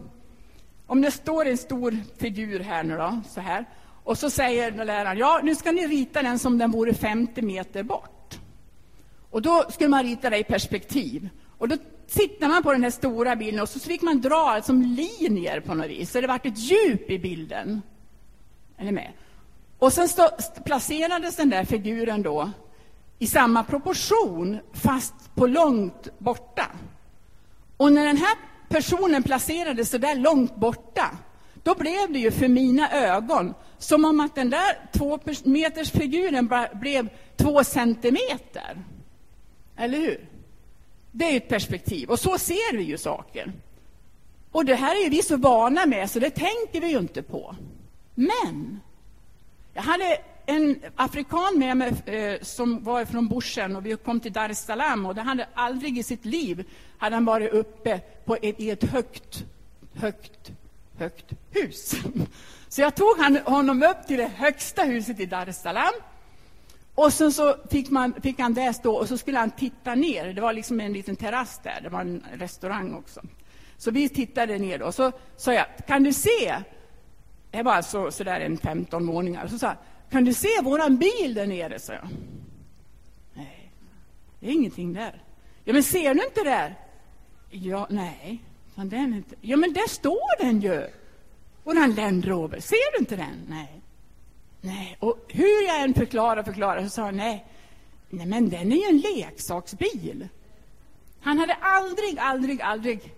Om det står en stor figur här nu då, så här. Och så säger läraren, ja, nu ska ni rita den som den vore 50 meter bort. Och då skulle man rita det i perspektiv. Och då tittar man på den här stora bilden och så fick man dra som linjer på något vis. Så det vart ett djup i bilden. Är ni med? Och sen stå, placerades den där figuren då i samma proportion, fast på långt borta. Och när den här personen placerades så där långt borta, då blev det ju för mina ögon som om att den där två meters figuren blev två centimeter. Eller hur? Det är ett perspektiv. Och så ser vi ju saker. Och det här är vi så vana med, så det tänker vi ju inte på. Men jag hade en afrikan med mig eh, som var från Bushen och vi kom till Dar es Salaam och det hade aldrig i sitt liv hade han varit uppe på ett, i ett högt, högt, högt hus. Så jag tog han, honom upp till det högsta huset i Dar es Salaam. Och sen så fick, man, fick han där stå och så skulle han titta ner. Det var liksom en liten terrass där, det var en restaurang också. Så vi tittade ner och Så sa jag, kan du se? Det var alltså sådär en 15 våningar. Så sa kan du se våran bil där nere? sa jag. Nej, det är ingenting där. Ja, men ser du inte där? Ja, nej. Den inte. Ja, men där står den ju. Våran Land Rover. Ser du inte den? Nej. Nej, och hur jag än förklarar och förklarar så sa han nej. Nej, men den är ju en leksaksbil. Han hade aldrig, aldrig, aldrig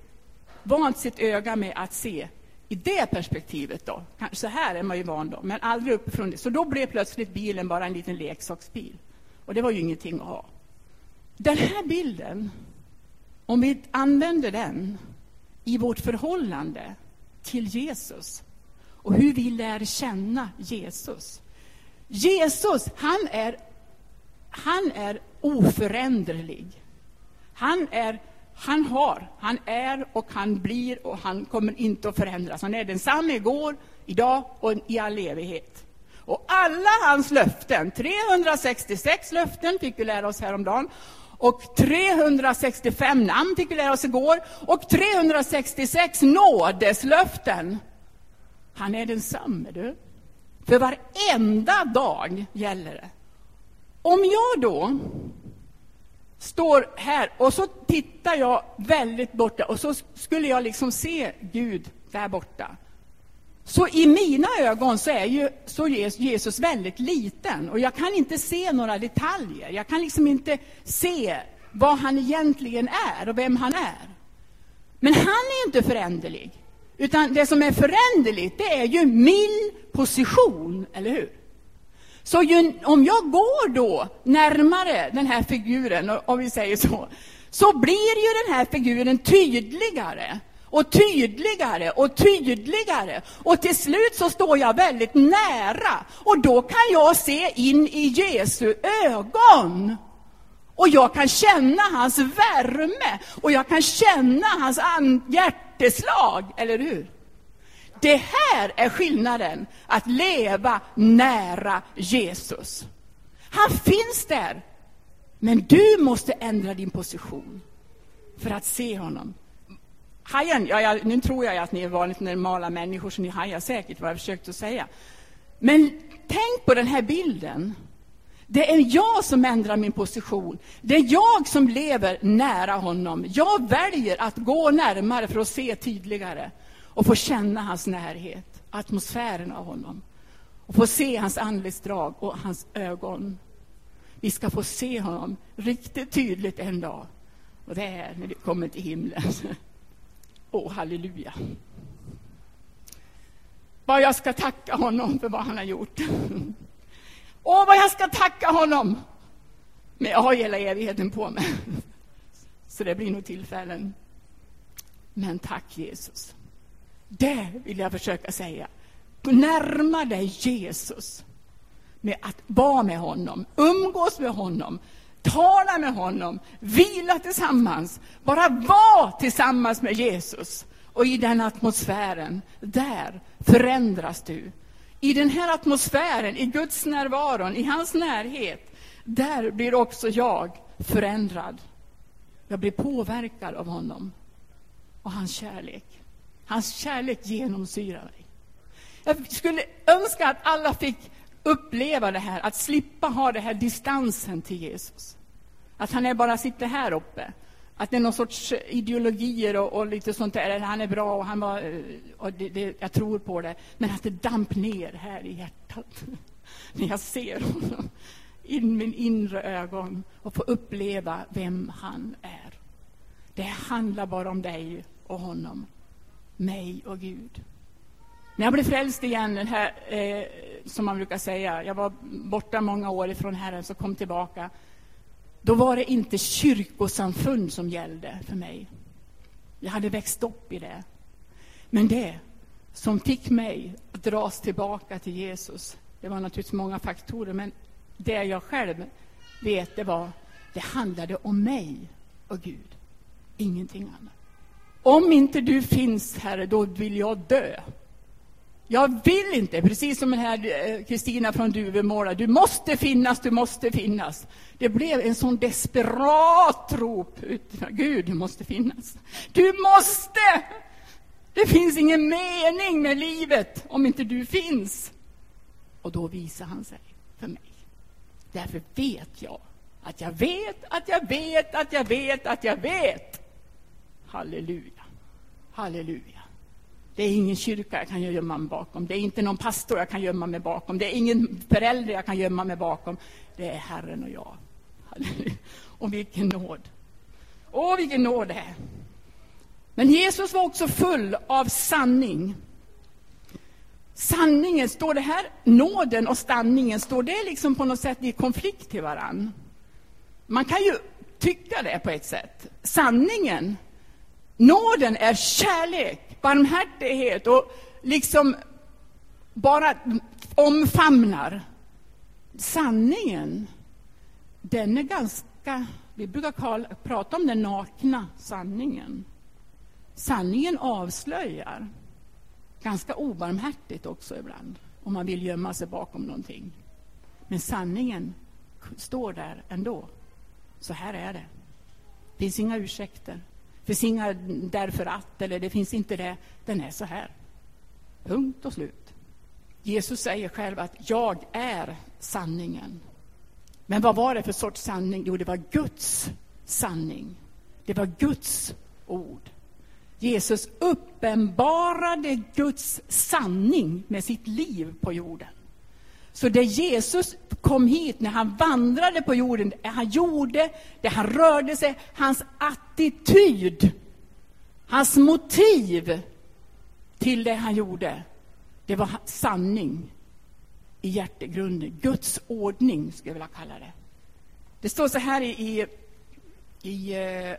vant sitt öga med att se i det perspektivet. då. Så här är man ju van då, men aldrig uppifrån det. Så då blev plötsligt bilen bara en liten leksaksbil. Och det var ju ingenting att ha. Den här bilden, om vi använder den i vårt förhållande till Jesus och hur vi lär känna Jesus. Jesus, han är, han är oföränderlig. Han är han har, han är och han blir och han kommer inte att förändras. Han är densamme igår, idag och i all evighet. Och alla hans löften, 366 löften fick vi lära oss häromdagen, och 365 namn fick vi lära oss igår, och 366 nådeslöften. Han är densamme, du. För varenda dag gäller det. Om jag då står här och så tittar jag väldigt borta och så skulle jag liksom se Gud där borta. Så i mina ögon så är ju så Jesus väldigt liten och jag kan inte se några detaljer. Jag kan liksom inte se vad han egentligen är och vem han är. Men han är inte föränderlig. Utan det som är föränderligt, det är ju min position, eller hur? Så ju, om jag går då närmare den här figuren, om vi säger så, så blir ju den här figuren tydligare och tydligare och tydligare. Och till slut så står jag väldigt nära och då kan jag se in i Jesu ögon. Och jag kan känna hans värme och jag kan känna hans hjärteslag, eller hur? Det här är skillnaden, att leva nära Jesus. Han finns där, men du måste ändra din position för att se honom. Hajen, ja, ja, nu tror jag att ni är vanligt normala människor, så ni hajar säkert vad jag försökte säga. Men tänk på den här bilden. Det är jag som ändrar min position. Det är jag som lever nära honom. Jag väljer att gå närmare för att se tydligare och få känna hans närhet, atmosfären av honom. Och få se hans anletsdrag och hans ögon. Vi ska få se honom riktigt tydligt en dag. Och det är när vi kommer till himlen. Åh, oh, halleluja. Vad jag ska tacka honom för vad han har gjort. Åh, oh, vad jag ska tacka honom! Men jag har hela evigheten på mig. Så det blir nog tillfällen. Men tack Jesus. Det vill jag försöka säga. Närma dig Jesus med att vara med honom, umgås med honom, tala med honom, vila tillsammans, bara vara tillsammans med Jesus. Och i den atmosfären, där förändras du. I den här atmosfären, i Guds närvaron, i hans närhet, där blir också jag förändrad. Jag blir påverkad av honom och hans kärlek. Hans kärlek genomsyrar mig. Jag skulle önska att alla fick uppleva det här, att slippa ha den här distansen till Jesus. Att han är bara sitter här uppe. Att det är någon sorts ideologier och, och lite sånt där. Han är bra och han var, eh, och det, det, jag tror på det. Men att det damp ner här i hjärtat. När jag ser honom i min inre ögon och får uppleva vem han är. Det handlar bara om dig och honom. Mig och Gud. När jag blev frälst igen, den här, eh, som man brukar säga, jag var borta många år ifrån Herren, så kom tillbaka. Då var det inte kyrkosamfund som gällde för mig. Jag hade växt upp i det. Men det som fick mig att dras tillbaka till Jesus, det var naturligtvis många faktorer, men det jag själv vet, det var, det handlade om mig och Gud. Ingenting annat. Om inte du finns, Herre, då vill jag dö. Jag vill inte, precis som den här eh, Kristina från Duvemåla, du måste finnas, du måste finnas. Det blev en sån desperat rop. Gud, du måste finnas. Du måste! Det finns ingen mening med livet om inte du finns. Och då visar han sig för mig. Därför vet jag att jag vet, att jag vet, att jag vet, att jag vet. Halleluja. Halleluja. Det är ingen kyrka jag kan gömma mig bakom. Det är inte någon pastor jag kan gömma mig bakom. Det är ingen förälder jag kan gömma mig bakom. Det är Herren och jag. Och vilken nåd! Åh, vilken nåd det är! Men Jesus var också full av sanning. Sanningen, står det här, nåden och sanningen, står det liksom på något sätt i konflikt till varann? Man kan ju tycka det på ett sätt. Sanningen, nåden är kärlek barmhärtighet och liksom bara omfamnar. Sanningen, den är ganska... Vi brukar prata om den nakna sanningen. Sanningen avslöjar. Ganska obarmhärtigt också ibland, om man vill gömma sig bakom någonting. Men sanningen står där ändå. Så här är det. Det finns inga ursäkter. Finns inga därför att, eller det finns inte det. Den är så här. Punkt och slut. Jesus säger själv att jag är sanningen. Men vad var det för sorts sanning? Jo, det var Guds sanning. Det var Guds ord. Jesus uppenbarade Guds sanning med sitt liv på jorden. Så det Jesus kom hit, när han vandrade på jorden, det han gjorde, det han rörde sig, hans attityd, hans motiv till det han gjorde, det var sanning i hjärtegrunden. Guds ordning, skulle jag vilja kalla det. Det står så här i, i, i eh,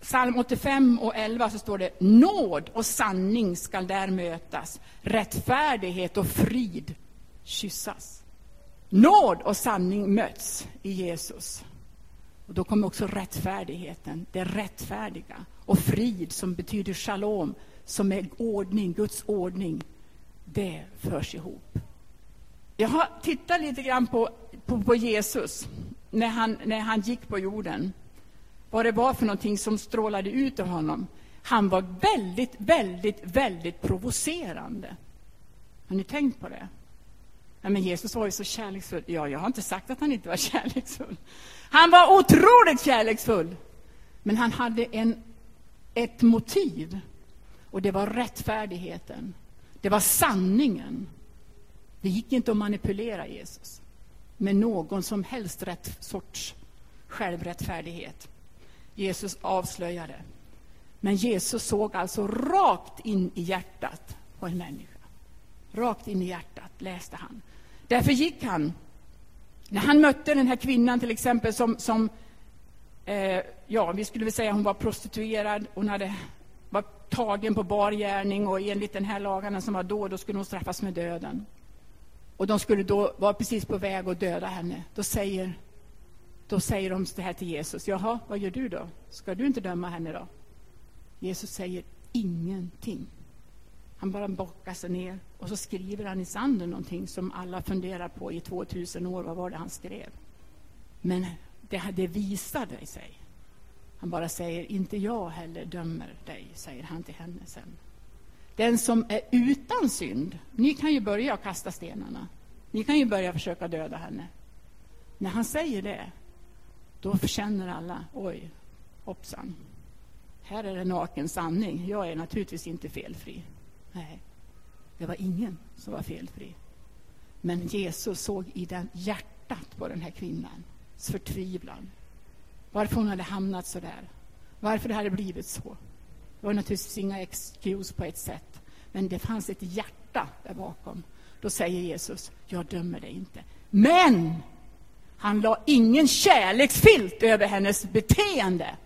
psalm 85 och 11 så står det nåd och sanning skall där mötas, rättfärdighet och frid kyssas. Nåd och sanning möts i Jesus. Och då kommer också rättfärdigheten, det rättfärdiga och frid som betyder shalom, som är ordning, Guds ordning. Det förs ihop. Jag har tittat lite grann på, på, på Jesus när han, när han gick på jorden. Vad det var för någonting som strålade ut av honom. Han var väldigt, väldigt, väldigt provocerande. Har ni tänkt på det? Ja, men Jesus var ju så kärleksfull. Ja, jag har inte sagt att han inte var kärleksfull. Han var otroligt kärleksfull. Men han hade en, ett motiv. Och det var rättfärdigheten. Det var sanningen. Det gick inte att manipulera Jesus med någon som helst rätt sorts självrättfärdighet. Jesus avslöjade. Men Jesus såg alltså rakt in i hjärtat på en människa. Rakt in i hjärtat läste han. Därför gick han. När han mötte den här kvinnan till exempel som, som eh, ja, vi skulle väl säga hon var prostituerad. Hon hade, var tagen på bar gärning och enligt den här lagarna som var då, då skulle hon straffas med döden. Och de skulle då vara precis på väg att döda henne. Då säger, då säger de det här till Jesus. Jaha, vad gör du då? Ska du inte döma henne då? Jesus säger ingenting. Han bara bockar sig ner och så skriver han i sanden någonting som alla funderar på i 2000 år. Vad var det han skrev? Men det, det visade sig. Han bara säger, inte jag heller dömer dig, säger han till henne sen. Den som är utan synd, ni kan ju börja kasta stenarna. Ni kan ju börja försöka döda henne. När han säger det, då känner alla, oj, hoppsan. Här är det naken sanning. Jag är naturligtvis inte felfri. Nej, det var ingen som var felfri. Men Jesus såg i den hjärtat på den här kvinnans förtvivlan. Varför hon hade hamnat så där. Varför det hade blivit så. Det var naturligtvis inga excuse på ett sätt. Men det fanns ett hjärta där bakom. Då säger Jesus, jag dömer dig inte. Men han la ingen kärleksfilt över hennes beteende.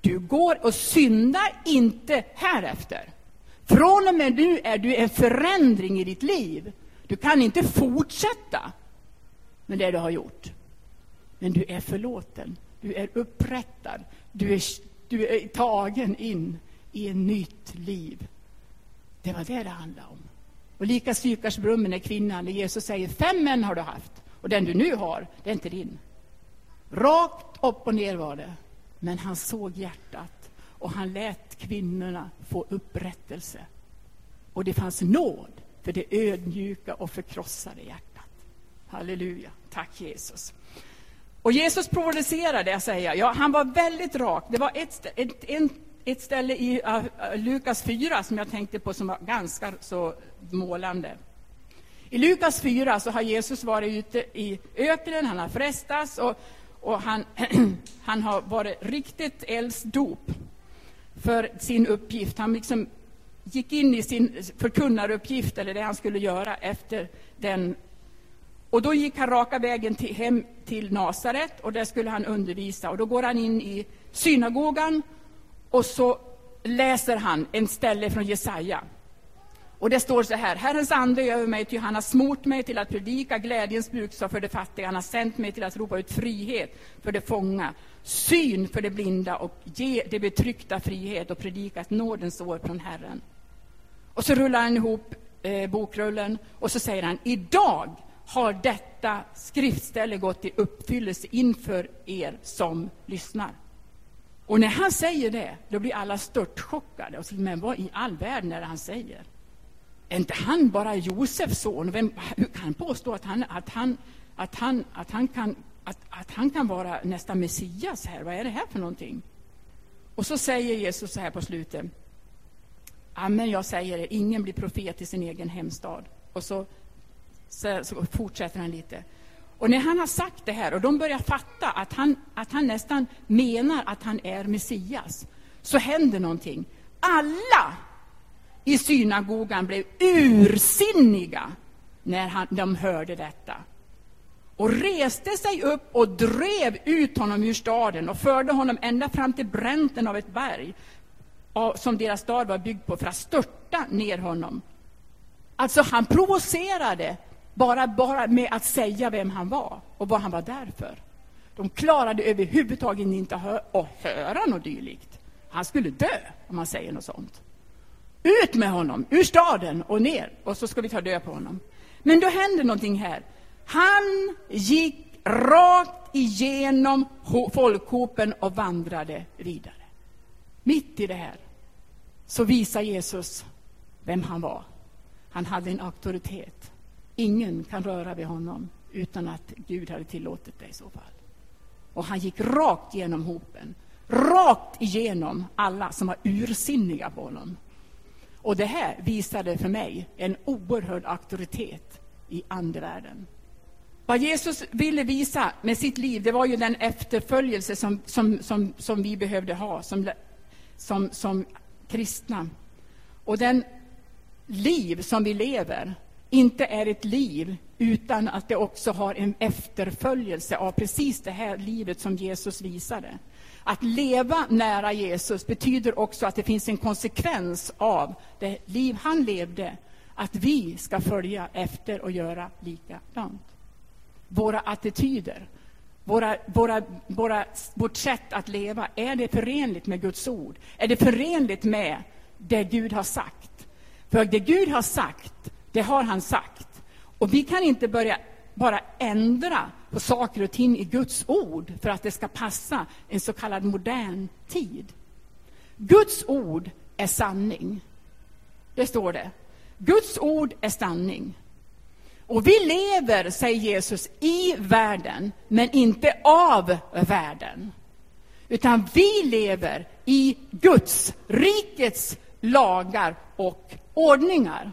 Du går och syndar inte härefter. Från och med nu är du en förändring i ditt liv. Du kan inte fortsätta med det du har gjort. Men du är förlåten, du är upprättad, du är, du är tagen in i ett nytt liv. Det var det det handlade om. Och lika Sykarsbrummen är kvinnan när Jesus säger fem män har du haft och den du nu har, det är inte din. Rakt upp och ner var det. Men han såg hjärtat och han lät kvinnorna få upprättelse. Och det fanns nåd för det ödmjuka och förkrossade hjärtat. Halleluja. Tack Jesus. Och Jesus provocerade, jag säger. Ja, han var väldigt rak. Det var ett, ett, ett, ett ställe i uh, Lukas 4 som jag tänkte på som var ganska så målande. I Lukas 4 så har Jesus varit ute i öknen, han har frestats och, och han, han har varit riktigt eldsdop för sin uppgift. Han liksom gick in i sin förkunnaruppgift, eller det han skulle göra efter den. Och då gick han raka vägen till, hem till Nasaret och där skulle han undervisa. Och då går han in i synagogan och så läser han en ställe från Jesaja. Och det står så här, Herrens ande är över mig, ty han har smort mig till att predika glädjens budskap för de fattiga. Han har sänt mig till att ropa ut frihet för de fånga, syn för de blinda och ge de betryckta frihet och predika ett nådens år från Herren. Och så rullar han ihop eh, bokrullen och så säger han, idag har detta skriftställe gått i uppfyllelse inför er som lyssnar. Och när han säger det, då blir alla störtchockade. Och så, men vad i all världen är det han säger? Är inte han bara Josefs son? Vem, hur kan han påstå att han, att han, att han, att han, kan, att, att han kan vara nästan Messias här? Vad är det här för någonting? Och så säger Jesus så här på slutet. Amen, jag säger er, ingen blir profet i sin egen hemstad. Och så, så, så fortsätter han lite. Och när han har sagt det här och de börjar fatta att han, att han nästan menar att han är Messias, så händer någonting. Alla i synagogan blev ursinniga när han, de hörde detta och reste sig upp och drev ut honom ur staden och förde honom ända fram till bränten av ett berg som deras stad var byggd på för att störta ner honom. Alltså, han provocerade bara, bara med att säga vem han var och vad han var där för. De klarade överhuvudtaget inte att höra något dylikt. Han skulle dö om man säger något sånt. Ut med honom, ur staden och ner, och så ska vi ta död på honom. Men då händer någonting här. Han gick rakt igenom folkhopen och vandrade vidare. Mitt i det här så visar Jesus vem han var. Han hade en auktoritet. Ingen kan röra vid honom utan att Gud hade tillåtit det i så fall. Och han gick rakt genom hopen, rakt igenom alla som var ursinniga på honom. Och det här visade för mig en oerhörd auktoritet i andevärlden. Vad Jesus ville visa med sitt liv, det var ju den efterföljelse som, som, som, som vi behövde ha som, som, som kristna. Och den liv som vi lever inte är ett liv utan att det också har en efterföljelse av precis det här livet som Jesus visade. Att leva nära Jesus betyder också att det finns en konsekvens av det liv han levde, att vi ska följa efter och göra likadant. Våra attityder, våra, våra, våra, vårt sätt att leva, är det förenligt med Guds ord? Är det förenligt med det Gud har sagt? För det Gud har sagt, det har han sagt. Och vi kan inte börja bara ändra på saker och ting i Guds ord för att det ska passa en så kallad modern tid. Guds ord är sanning. Det står det. Guds ord är sanning. Och vi lever, säger Jesus, i världen, men inte av världen. Utan vi lever i Guds, rikets lagar och ordningar.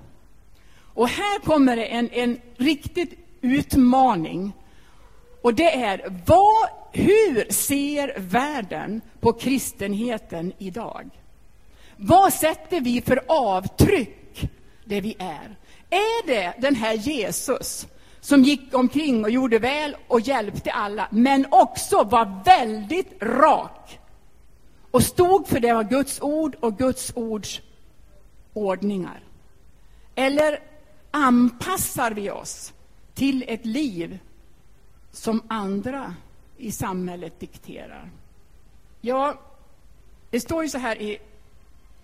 Och här kommer det en, en riktigt utmaning. Och det är, vad, hur ser världen på kristenheten idag? Vad sätter vi för avtryck det vi är? Är det den här Jesus som gick omkring och gjorde väl och hjälpte alla, men också var väldigt rak och stod för det var Guds ord och Guds ords ordningar? Eller anpassar vi oss till ett liv som andra i samhället dikterar? Ja, det står ju så här i,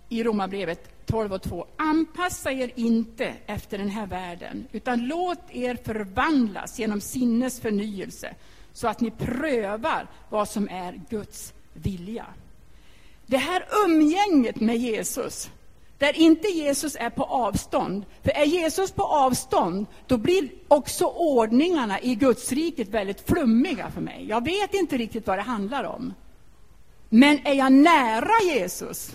i Romarbrevet 12 och 2. Anpassa er inte efter den här världen, utan låt er förvandlas genom sinnes förnyelse, så att ni prövar vad som är Guds vilja. Det här umgänget med Jesus, där inte Jesus är på avstånd. För är Jesus på avstånd, då blir också ordningarna i Guds riket väldigt flummiga för mig. Jag vet inte riktigt vad det handlar om. Men är jag nära Jesus,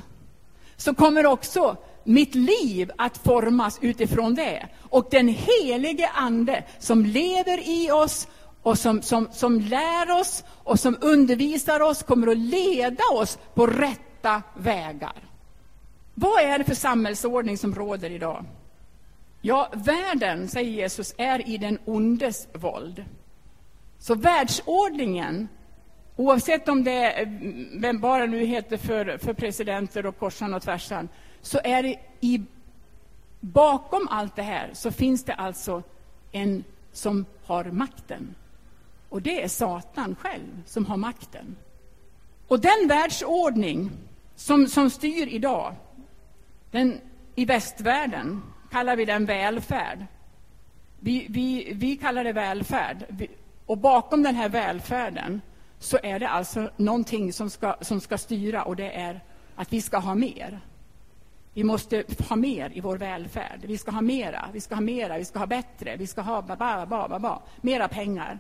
så kommer också mitt liv att formas utifrån det. Och den helige Ande som lever i oss och som, som, som lär oss och som undervisar oss kommer att leda oss på rätta vägar. Vad är det för samhällsordning som råder idag? Ja, världen, säger Jesus, är i den ondes våld. Så världsordningen, oavsett om det är, vem bara nu heter för, för presidenter och korsan och tvärsan, så är det i, bakom allt det här så finns det alltså en som har makten. Och det är Satan själv som har makten. Och den världsordning som, som styr idag, den, I västvärlden kallar vi den välfärd. Vi, vi, vi kallar det välfärd. Vi, och bakom den här välfärden så är det alltså någonting som ska, som ska styra och det är att vi ska ha mer. Vi måste ha mer i vår välfärd. Vi ska ha mera, vi ska ha mera, vi ska ha bättre, vi ska ha ba, ba, ba, ba, ba, mera pengar.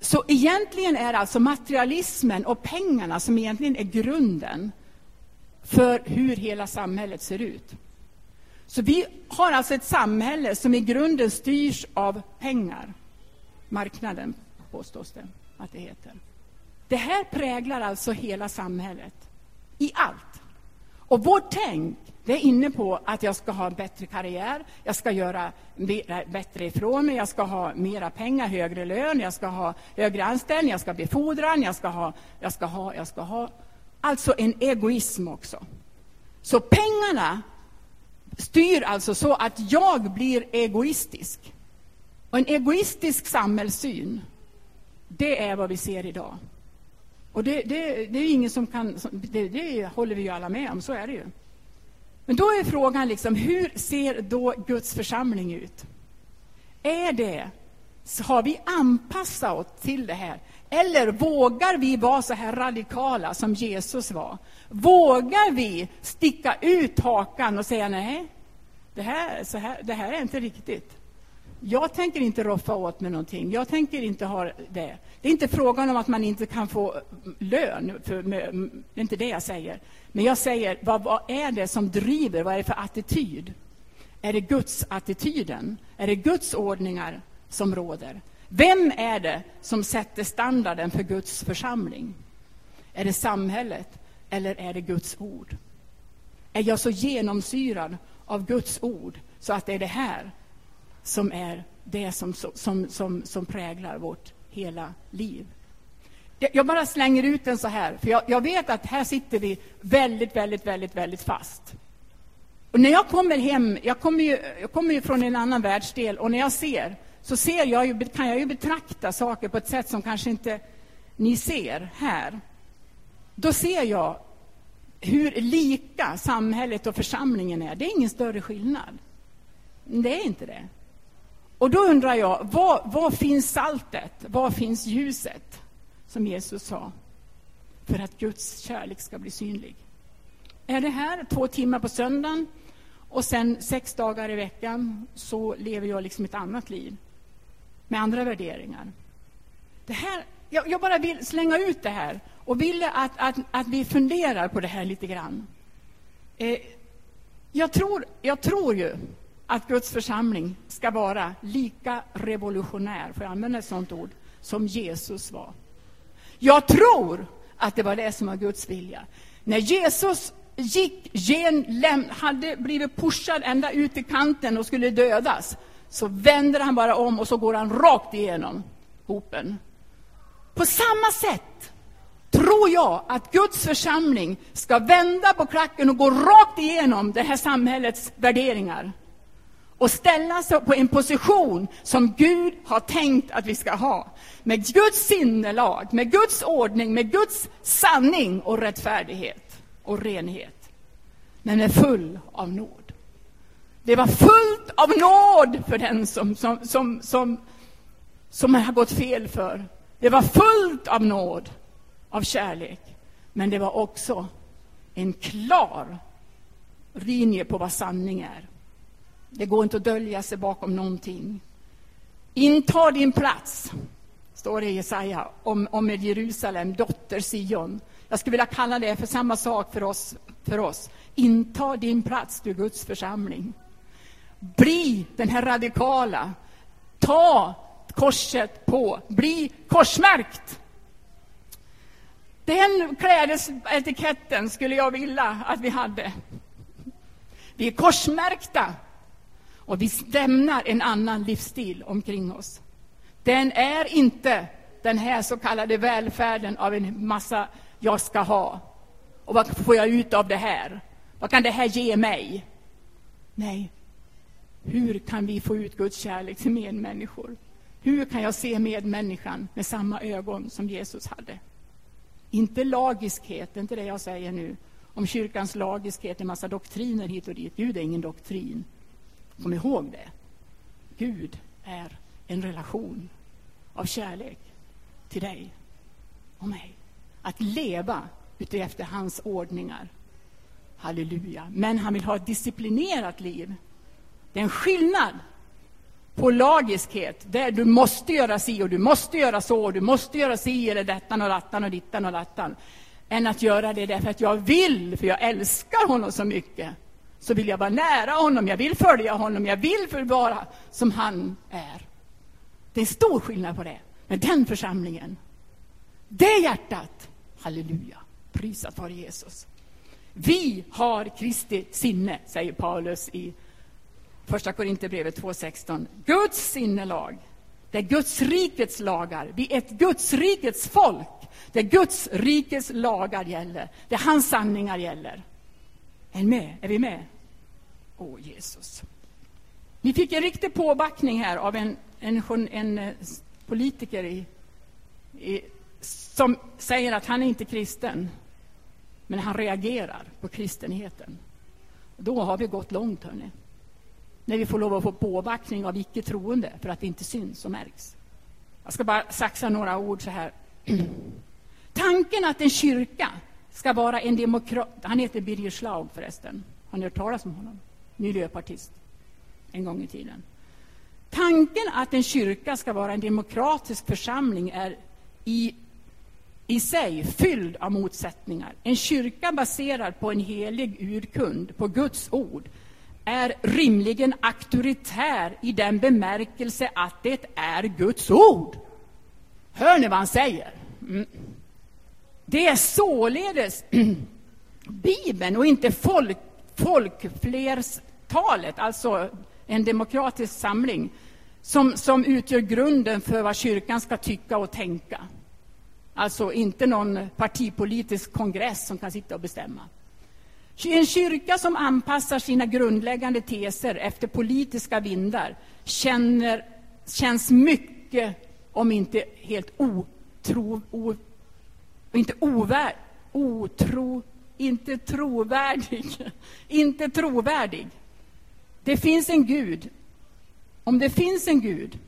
Så egentligen är det alltså materialismen och pengarna som egentligen är grunden för hur hela samhället ser ut. Så vi har alltså ett samhälle som i grunden styrs av pengar. Marknaden, påstås det att det heter. Det här präglar alltså hela samhället, i allt. Och vårt tänk, Det är inne på att jag ska ha en bättre karriär, jag ska göra bättre ifrån mig, jag ska ha mera pengar, högre lön, jag ska ha högre anställning, jag ska ha befordran, jag ska ha, jag ska ha, jag ska ha. Alltså en egoism också. Så pengarna styr alltså så att jag blir egoistisk. Och en egoistisk samhällssyn, det är vad vi ser idag. Och det, det, det är ingen som kan... Det, det, håller vi ju alla med om, så är det ju. Men då är frågan liksom, hur ser då Guds församling ut? Är det, har vi anpassat oss till det här? Eller vågar vi vara så här radikala som Jesus var? Vågar vi sticka ut hakan och säga nej, det här, så här, det här är inte riktigt. Jag tänker inte roffa åt mig någonting. Jag tänker inte ha det. Det är inte frågan om att man inte kan få lön. För, det är inte det jag säger. Men jag säger, vad, vad är det som driver? Vad är det för attityd? Är det Guds attityden? Är det Guds ordningar som råder? Vem är det som sätter standarden för Guds församling? Är det samhället eller är det Guds ord? Är jag så genomsyrad av Guds ord så att det är det här som är det som, som, som, som präglar vårt hela liv? Jag bara slänger ut den så här, för jag, jag vet att här sitter vi väldigt, väldigt, väldigt, väldigt fast. Och när jag kommer hem, jag kommer, ju, jag kommer ju från en annan världsdel, och när jag ser, så ser jag ju, kan jag ju betrakta saker på ett sätt som kanske inte ni ser här. Då ser jag hur lika samhället och församlingen är. Det är ingen större skillnad. Det är inte det. Och då undrar jag, var, var finns saltet? Var finns ljuset? Som Jesus sa, för att Guds kärlek ska bli synlig. Är det här två timmar på söndagen och sen sex dagar i veckan så lever jag liksom ett annat liv med andra värderingar. Det här, jag, jag bara vill slänga ut det här och ville att, att, att vi funderar på det här lite grann. Eh, jag, tror, jag tror ju att Guds församling ska vara lika revolutionär, får jag använda ett sådant ord, som Jesus var. Jag tror att det var det som var Guds vilja. När Jesus gick gen, hade blivit pushad ända ut i kanten och skulle dödas, så vänder han bara om och så går han rakt igenom hopen. På samma sätt tror jag att Guds församling ska vända på klacken och gå rakt igenom det här samhällets värderingar och ställa sig på en position som Gud har tänkt att vi ska ha. Med Guds sinnelag, med Guds ordning, med Guds sanning och rättfärdighet och renhet. Men är full av nåd. Det var fullt av nåd för den som, som, som, som, som har gått fel för. Det var fullt av nåd, av kärlek. Men det var också en klar linje på vad sanning är. Det går inte att dölja sig bakom någonting. Inta din plats, står det i Jesaja om, om Jerusalem, dotter Sion. Jag skulle vilja kalla det för samma sak för oss. För oss. Inta din plats, du Guds församling. Bli den här radikala. Ta korset på. Bli korsmärkt. Den klädesetiketten skulle jag vilja att vi hade. Vi är korsmärkta och vi lämnar en annan livsstil omkring oss. Den är inte den här så kallade välfärden av en massa jag ska ha. Och vad får jag ut av det här? Vad kan det här ge mig? Nej. Hur kan vi få ut Guds kärlek till medmänniskor? Hur kan jag se medmänniskan med samma ögon som Jesus hade? Inte lagiskhet, det är inte det jag säger nu. Om kyrkans lagiskhet, en massa doktriner hit och dit. Gud är ingen doktrin. Kom ihåg det. Gud är en relation av kärlek till dig och mig. Att leva utefter hans ordningar. Halleluja. Men han vill ha ett disciplinerat liv. Det är en skillnad på lagiskhet, där du måste göra si och du måste göra så och du måste göra si eller detta och dattan och dittan och dattan, än att göra det därför att jag vill, för jag älskar honom så mycket så vill jag vara nära honom, jag vill följa honom, jag vill vara som han är. Det är stor skillnad på det. Men den församlingen, det hjärtat, halleluja, prisat vare Jesus. Vi har Kristi sinne, säger Paulus i Första Korinthierbrevet 2.16. Guds sinnelag. Det är Guds rikets lagar. Vi är ett Guds rikets folk. Det är Guds rikets lagar gäller. Det är hans sanningar gäller. Är, med? är vi med? Åh, Jesus. Vi fick en riktig påbackning här av en, en, en, eh, en politiker i, i, som säger att han är inte kristen, men han reagerar på kristenheten. Då har vi gått långt, hörni. När vi får lov att få påbackning av icke troende för att vi inte syns och märks. Jag ska bara saxa några ord så här. Tanken att en kyrka ska vara en demokrat... Han heter Birger Schlaug förresten. Har ni hört talas om honom? Miljöpartist. En gång i tiden. Tanken att en kyrka ska vara en demokratisk församling är i, i sig fylld av motsättningar. En kyrka baserad på en helig urkund, på Guds ord, är rimligen auktoritär i den bemärkelse att det är Guds ord. Hör ni vad han säger? Mm. Det är således Bibeln och inte folk, folkflertalet, alltså en demokratisk samling, som, som utgör grunden för vad kyrkan ska tycka och tänka. Alltså inte någon partipolitisk kongress som kan sitta och bestämma. En kyrka som anpassar sina grundläggande teser efter politiska vindar känner, känns mycket, om inte helt otro, o, inte ovär, otro, inte trovärdig. inte trovärdig. Det finns en Gud. Om det finns en Gud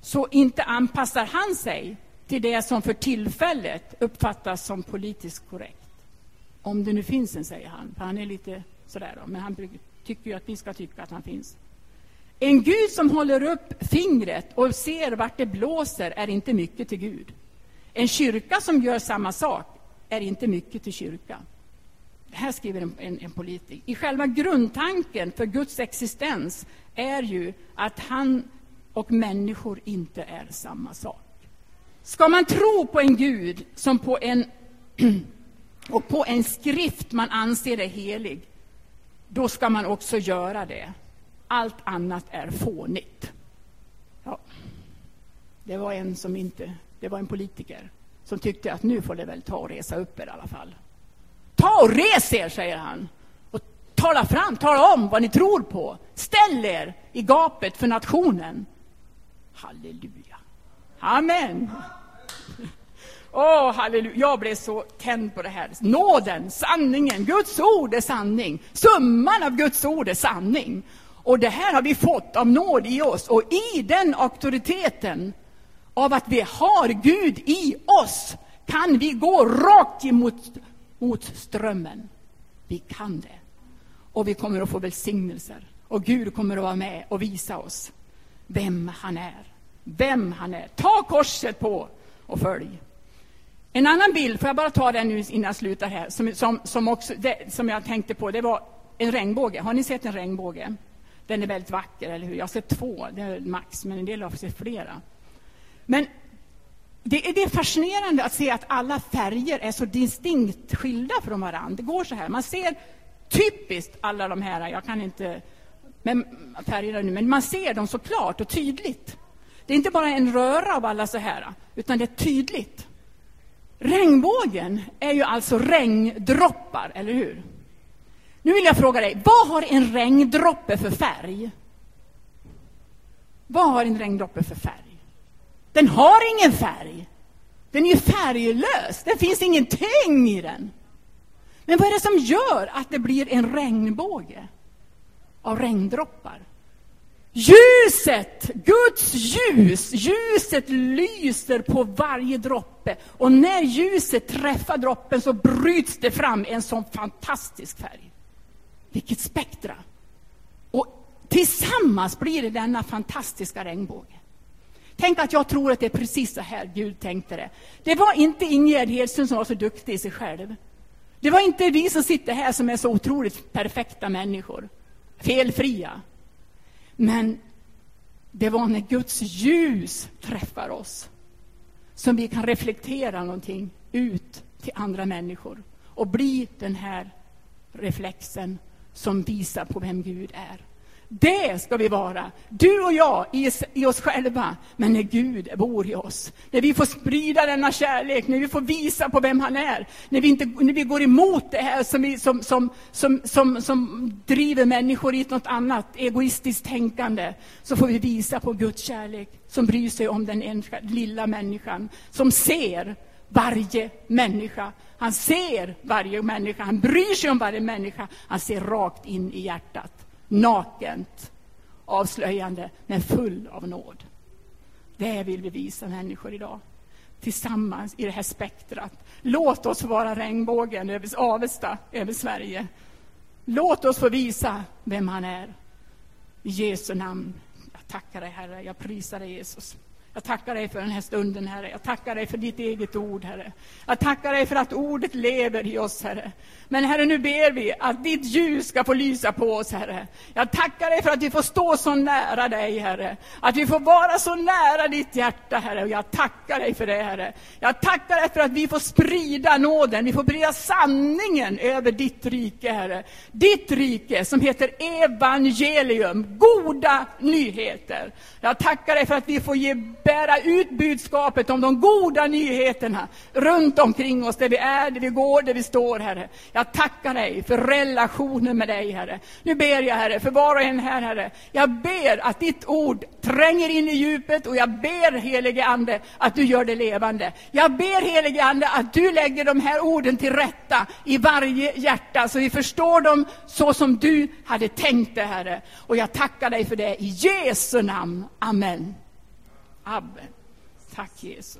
så inte anpassar han sig till det som för tillfället uppfattas som politiskt korrekt. Om det nu finns en, säger han. För han är lite sådär, men han tycker ju att vi ska tycka att han finns. En Gud som håller upp fingret och ser vart det blåser är inte mycket till Gud. En kyrka som gör samma sak är inte mycket till kyrka. Det här skriver en, en, en politiker. I själva grundtanken för Guds existens är ju att han och människor inte är samma sak. Ska man tro på en Gud som på en och på en skrift man anser är helig, då ska man också göra det. Allt annat är fånigt. Ja. Det var en som inte, det var en politiker som tyckte att nu får det väl ta och resa upp er i alla fall. Ta och res er, säger han. Och tala fram, tala om vad ni tror på. Ställ er i gapet för nationen. Halleluja. Amen. Åh, oh, halleluja. Jag blev så tänd på det här. Nåden, sanningen, Guds ord är sanning. Summan av Guds ord är sanning. Och det här har vi fått av nåd i oss. Och i den auktoriteten av att vi har Gud i oss kan vi gå rakt emot mot strömmen. Vi kan det. Och vi kommer att få välsignelser. Och Gud kommer att vara med och visa oss vem han är. Vem han är. Ta korset på och följ. En annan bild, får jag bara ta den nu innan jag slutar här, som, som, som, också, det, som jag tänkte på, det var en regnbåge. Har ni sett en regnbåge? Den är väldigt vacker, eller hur? Jag har sett två, det är max, men en del har sett flera. Men det är, det är fascinerande att se att alla färger är så distinkt skilda från varandra. Det går så här. Man ser typiskt alla de här, jag kan inte men, färgerna nu, men man ser dem så klart och tydligt. Det är inte bara en röra av alla så här, utan det är tydligt. Regnbågen är ju alltså regndroppar, eller hur? Nu vill jag fråga dig, vad har en regndroppe för färg? Vad har en regndroppe för färg? Den har ingen färg. Den är ju färglös. Det finns ingenting i den. Men vad är det som gör att det blir en regnbåge av regndroppar? Ljuset, Guds ljus, ljuset lyser på varje droppe. Och när ljuset träffar droppen så bryts det fram en sån fantastisk färg. Vilket spektra! Och tillsammans blir det denna fantastiska regnbåge. Tänk att jag tror att det är precis så här Gud tänkte det. Det var inte Ingegerd Hedström som var så duktig i sig själv. Det var inte vi som sitter här som är så otroligt perfekta människor, felfria. Men det var när Guds ljus träffar oss som vi kan reflektera någonting ut till andra människor och bli den här reflexen som visar på vem Gud är. Det ska vi vara, du och jag, i, i oss själva. Men när Gud bor i oss, när vi får sprida denna kärlek, när vi får visa på vem han är, när vi, inte, när vi går emot det här som, vi, som, som, som, som, som driver människor i något annat egoistiskt tänkande, så får vi visa på Guds kärlek som bryr sig om den enska, lilla människan, som ser varje människa. Han ser varje människa, han bryr sig om varje människa, han ser rakt in i hjärtat nakent, avslöjande, men full av nåd. Det vill vi visa människor idag. Tillsammans i det här spektrat. Låt oss vara regnbågen över Avesta, över Sverige. Låt oss få visa vem han är. I Jesu namn. Jag tackar dig, Herre. Jag prisar dig, Jesus. Jag tackar dig för den här stunden, Herre. Jag tackar dig för ditt eget ord, Herre. Jag tackar dig för att ordet lever i oss, Herre. Men Herre, nu ber vi att ditt ljus ska få lysa på oss, Herre. Jag tackar dig för att vi får stå så nära dig, Herre. Att vi får vara så nära ditt hjärta, Herre. Och jag tackar dig för det, Herre. Jag tackar dig för att vi får sprida nåden, vi får sprida sanningen över ditt rike, Herre. Ditt rike som heter evangelium, goda nyheter. Jag tackar dig för att vi får ge, bära ut budskapet om de goda nyheterna runt omkring oss, där vi är, där vi går, där vi står, Herre. Jag tackar dig för relationen med dig, Herre. Nu ber jag, Herre, för var och en här, Herre. Jag ber att ditt ord tränger in i djupet och jag ber, helige Ande, att du gör det levande. Jag ber, helige Ande, att du lägger de här orden till rätta i varje hjärta, så vi förstår dem så som du hade tänkt det, Herre. Och jag tackar dig för det i Jesu namn. Amen. Amen. Tack Jesus.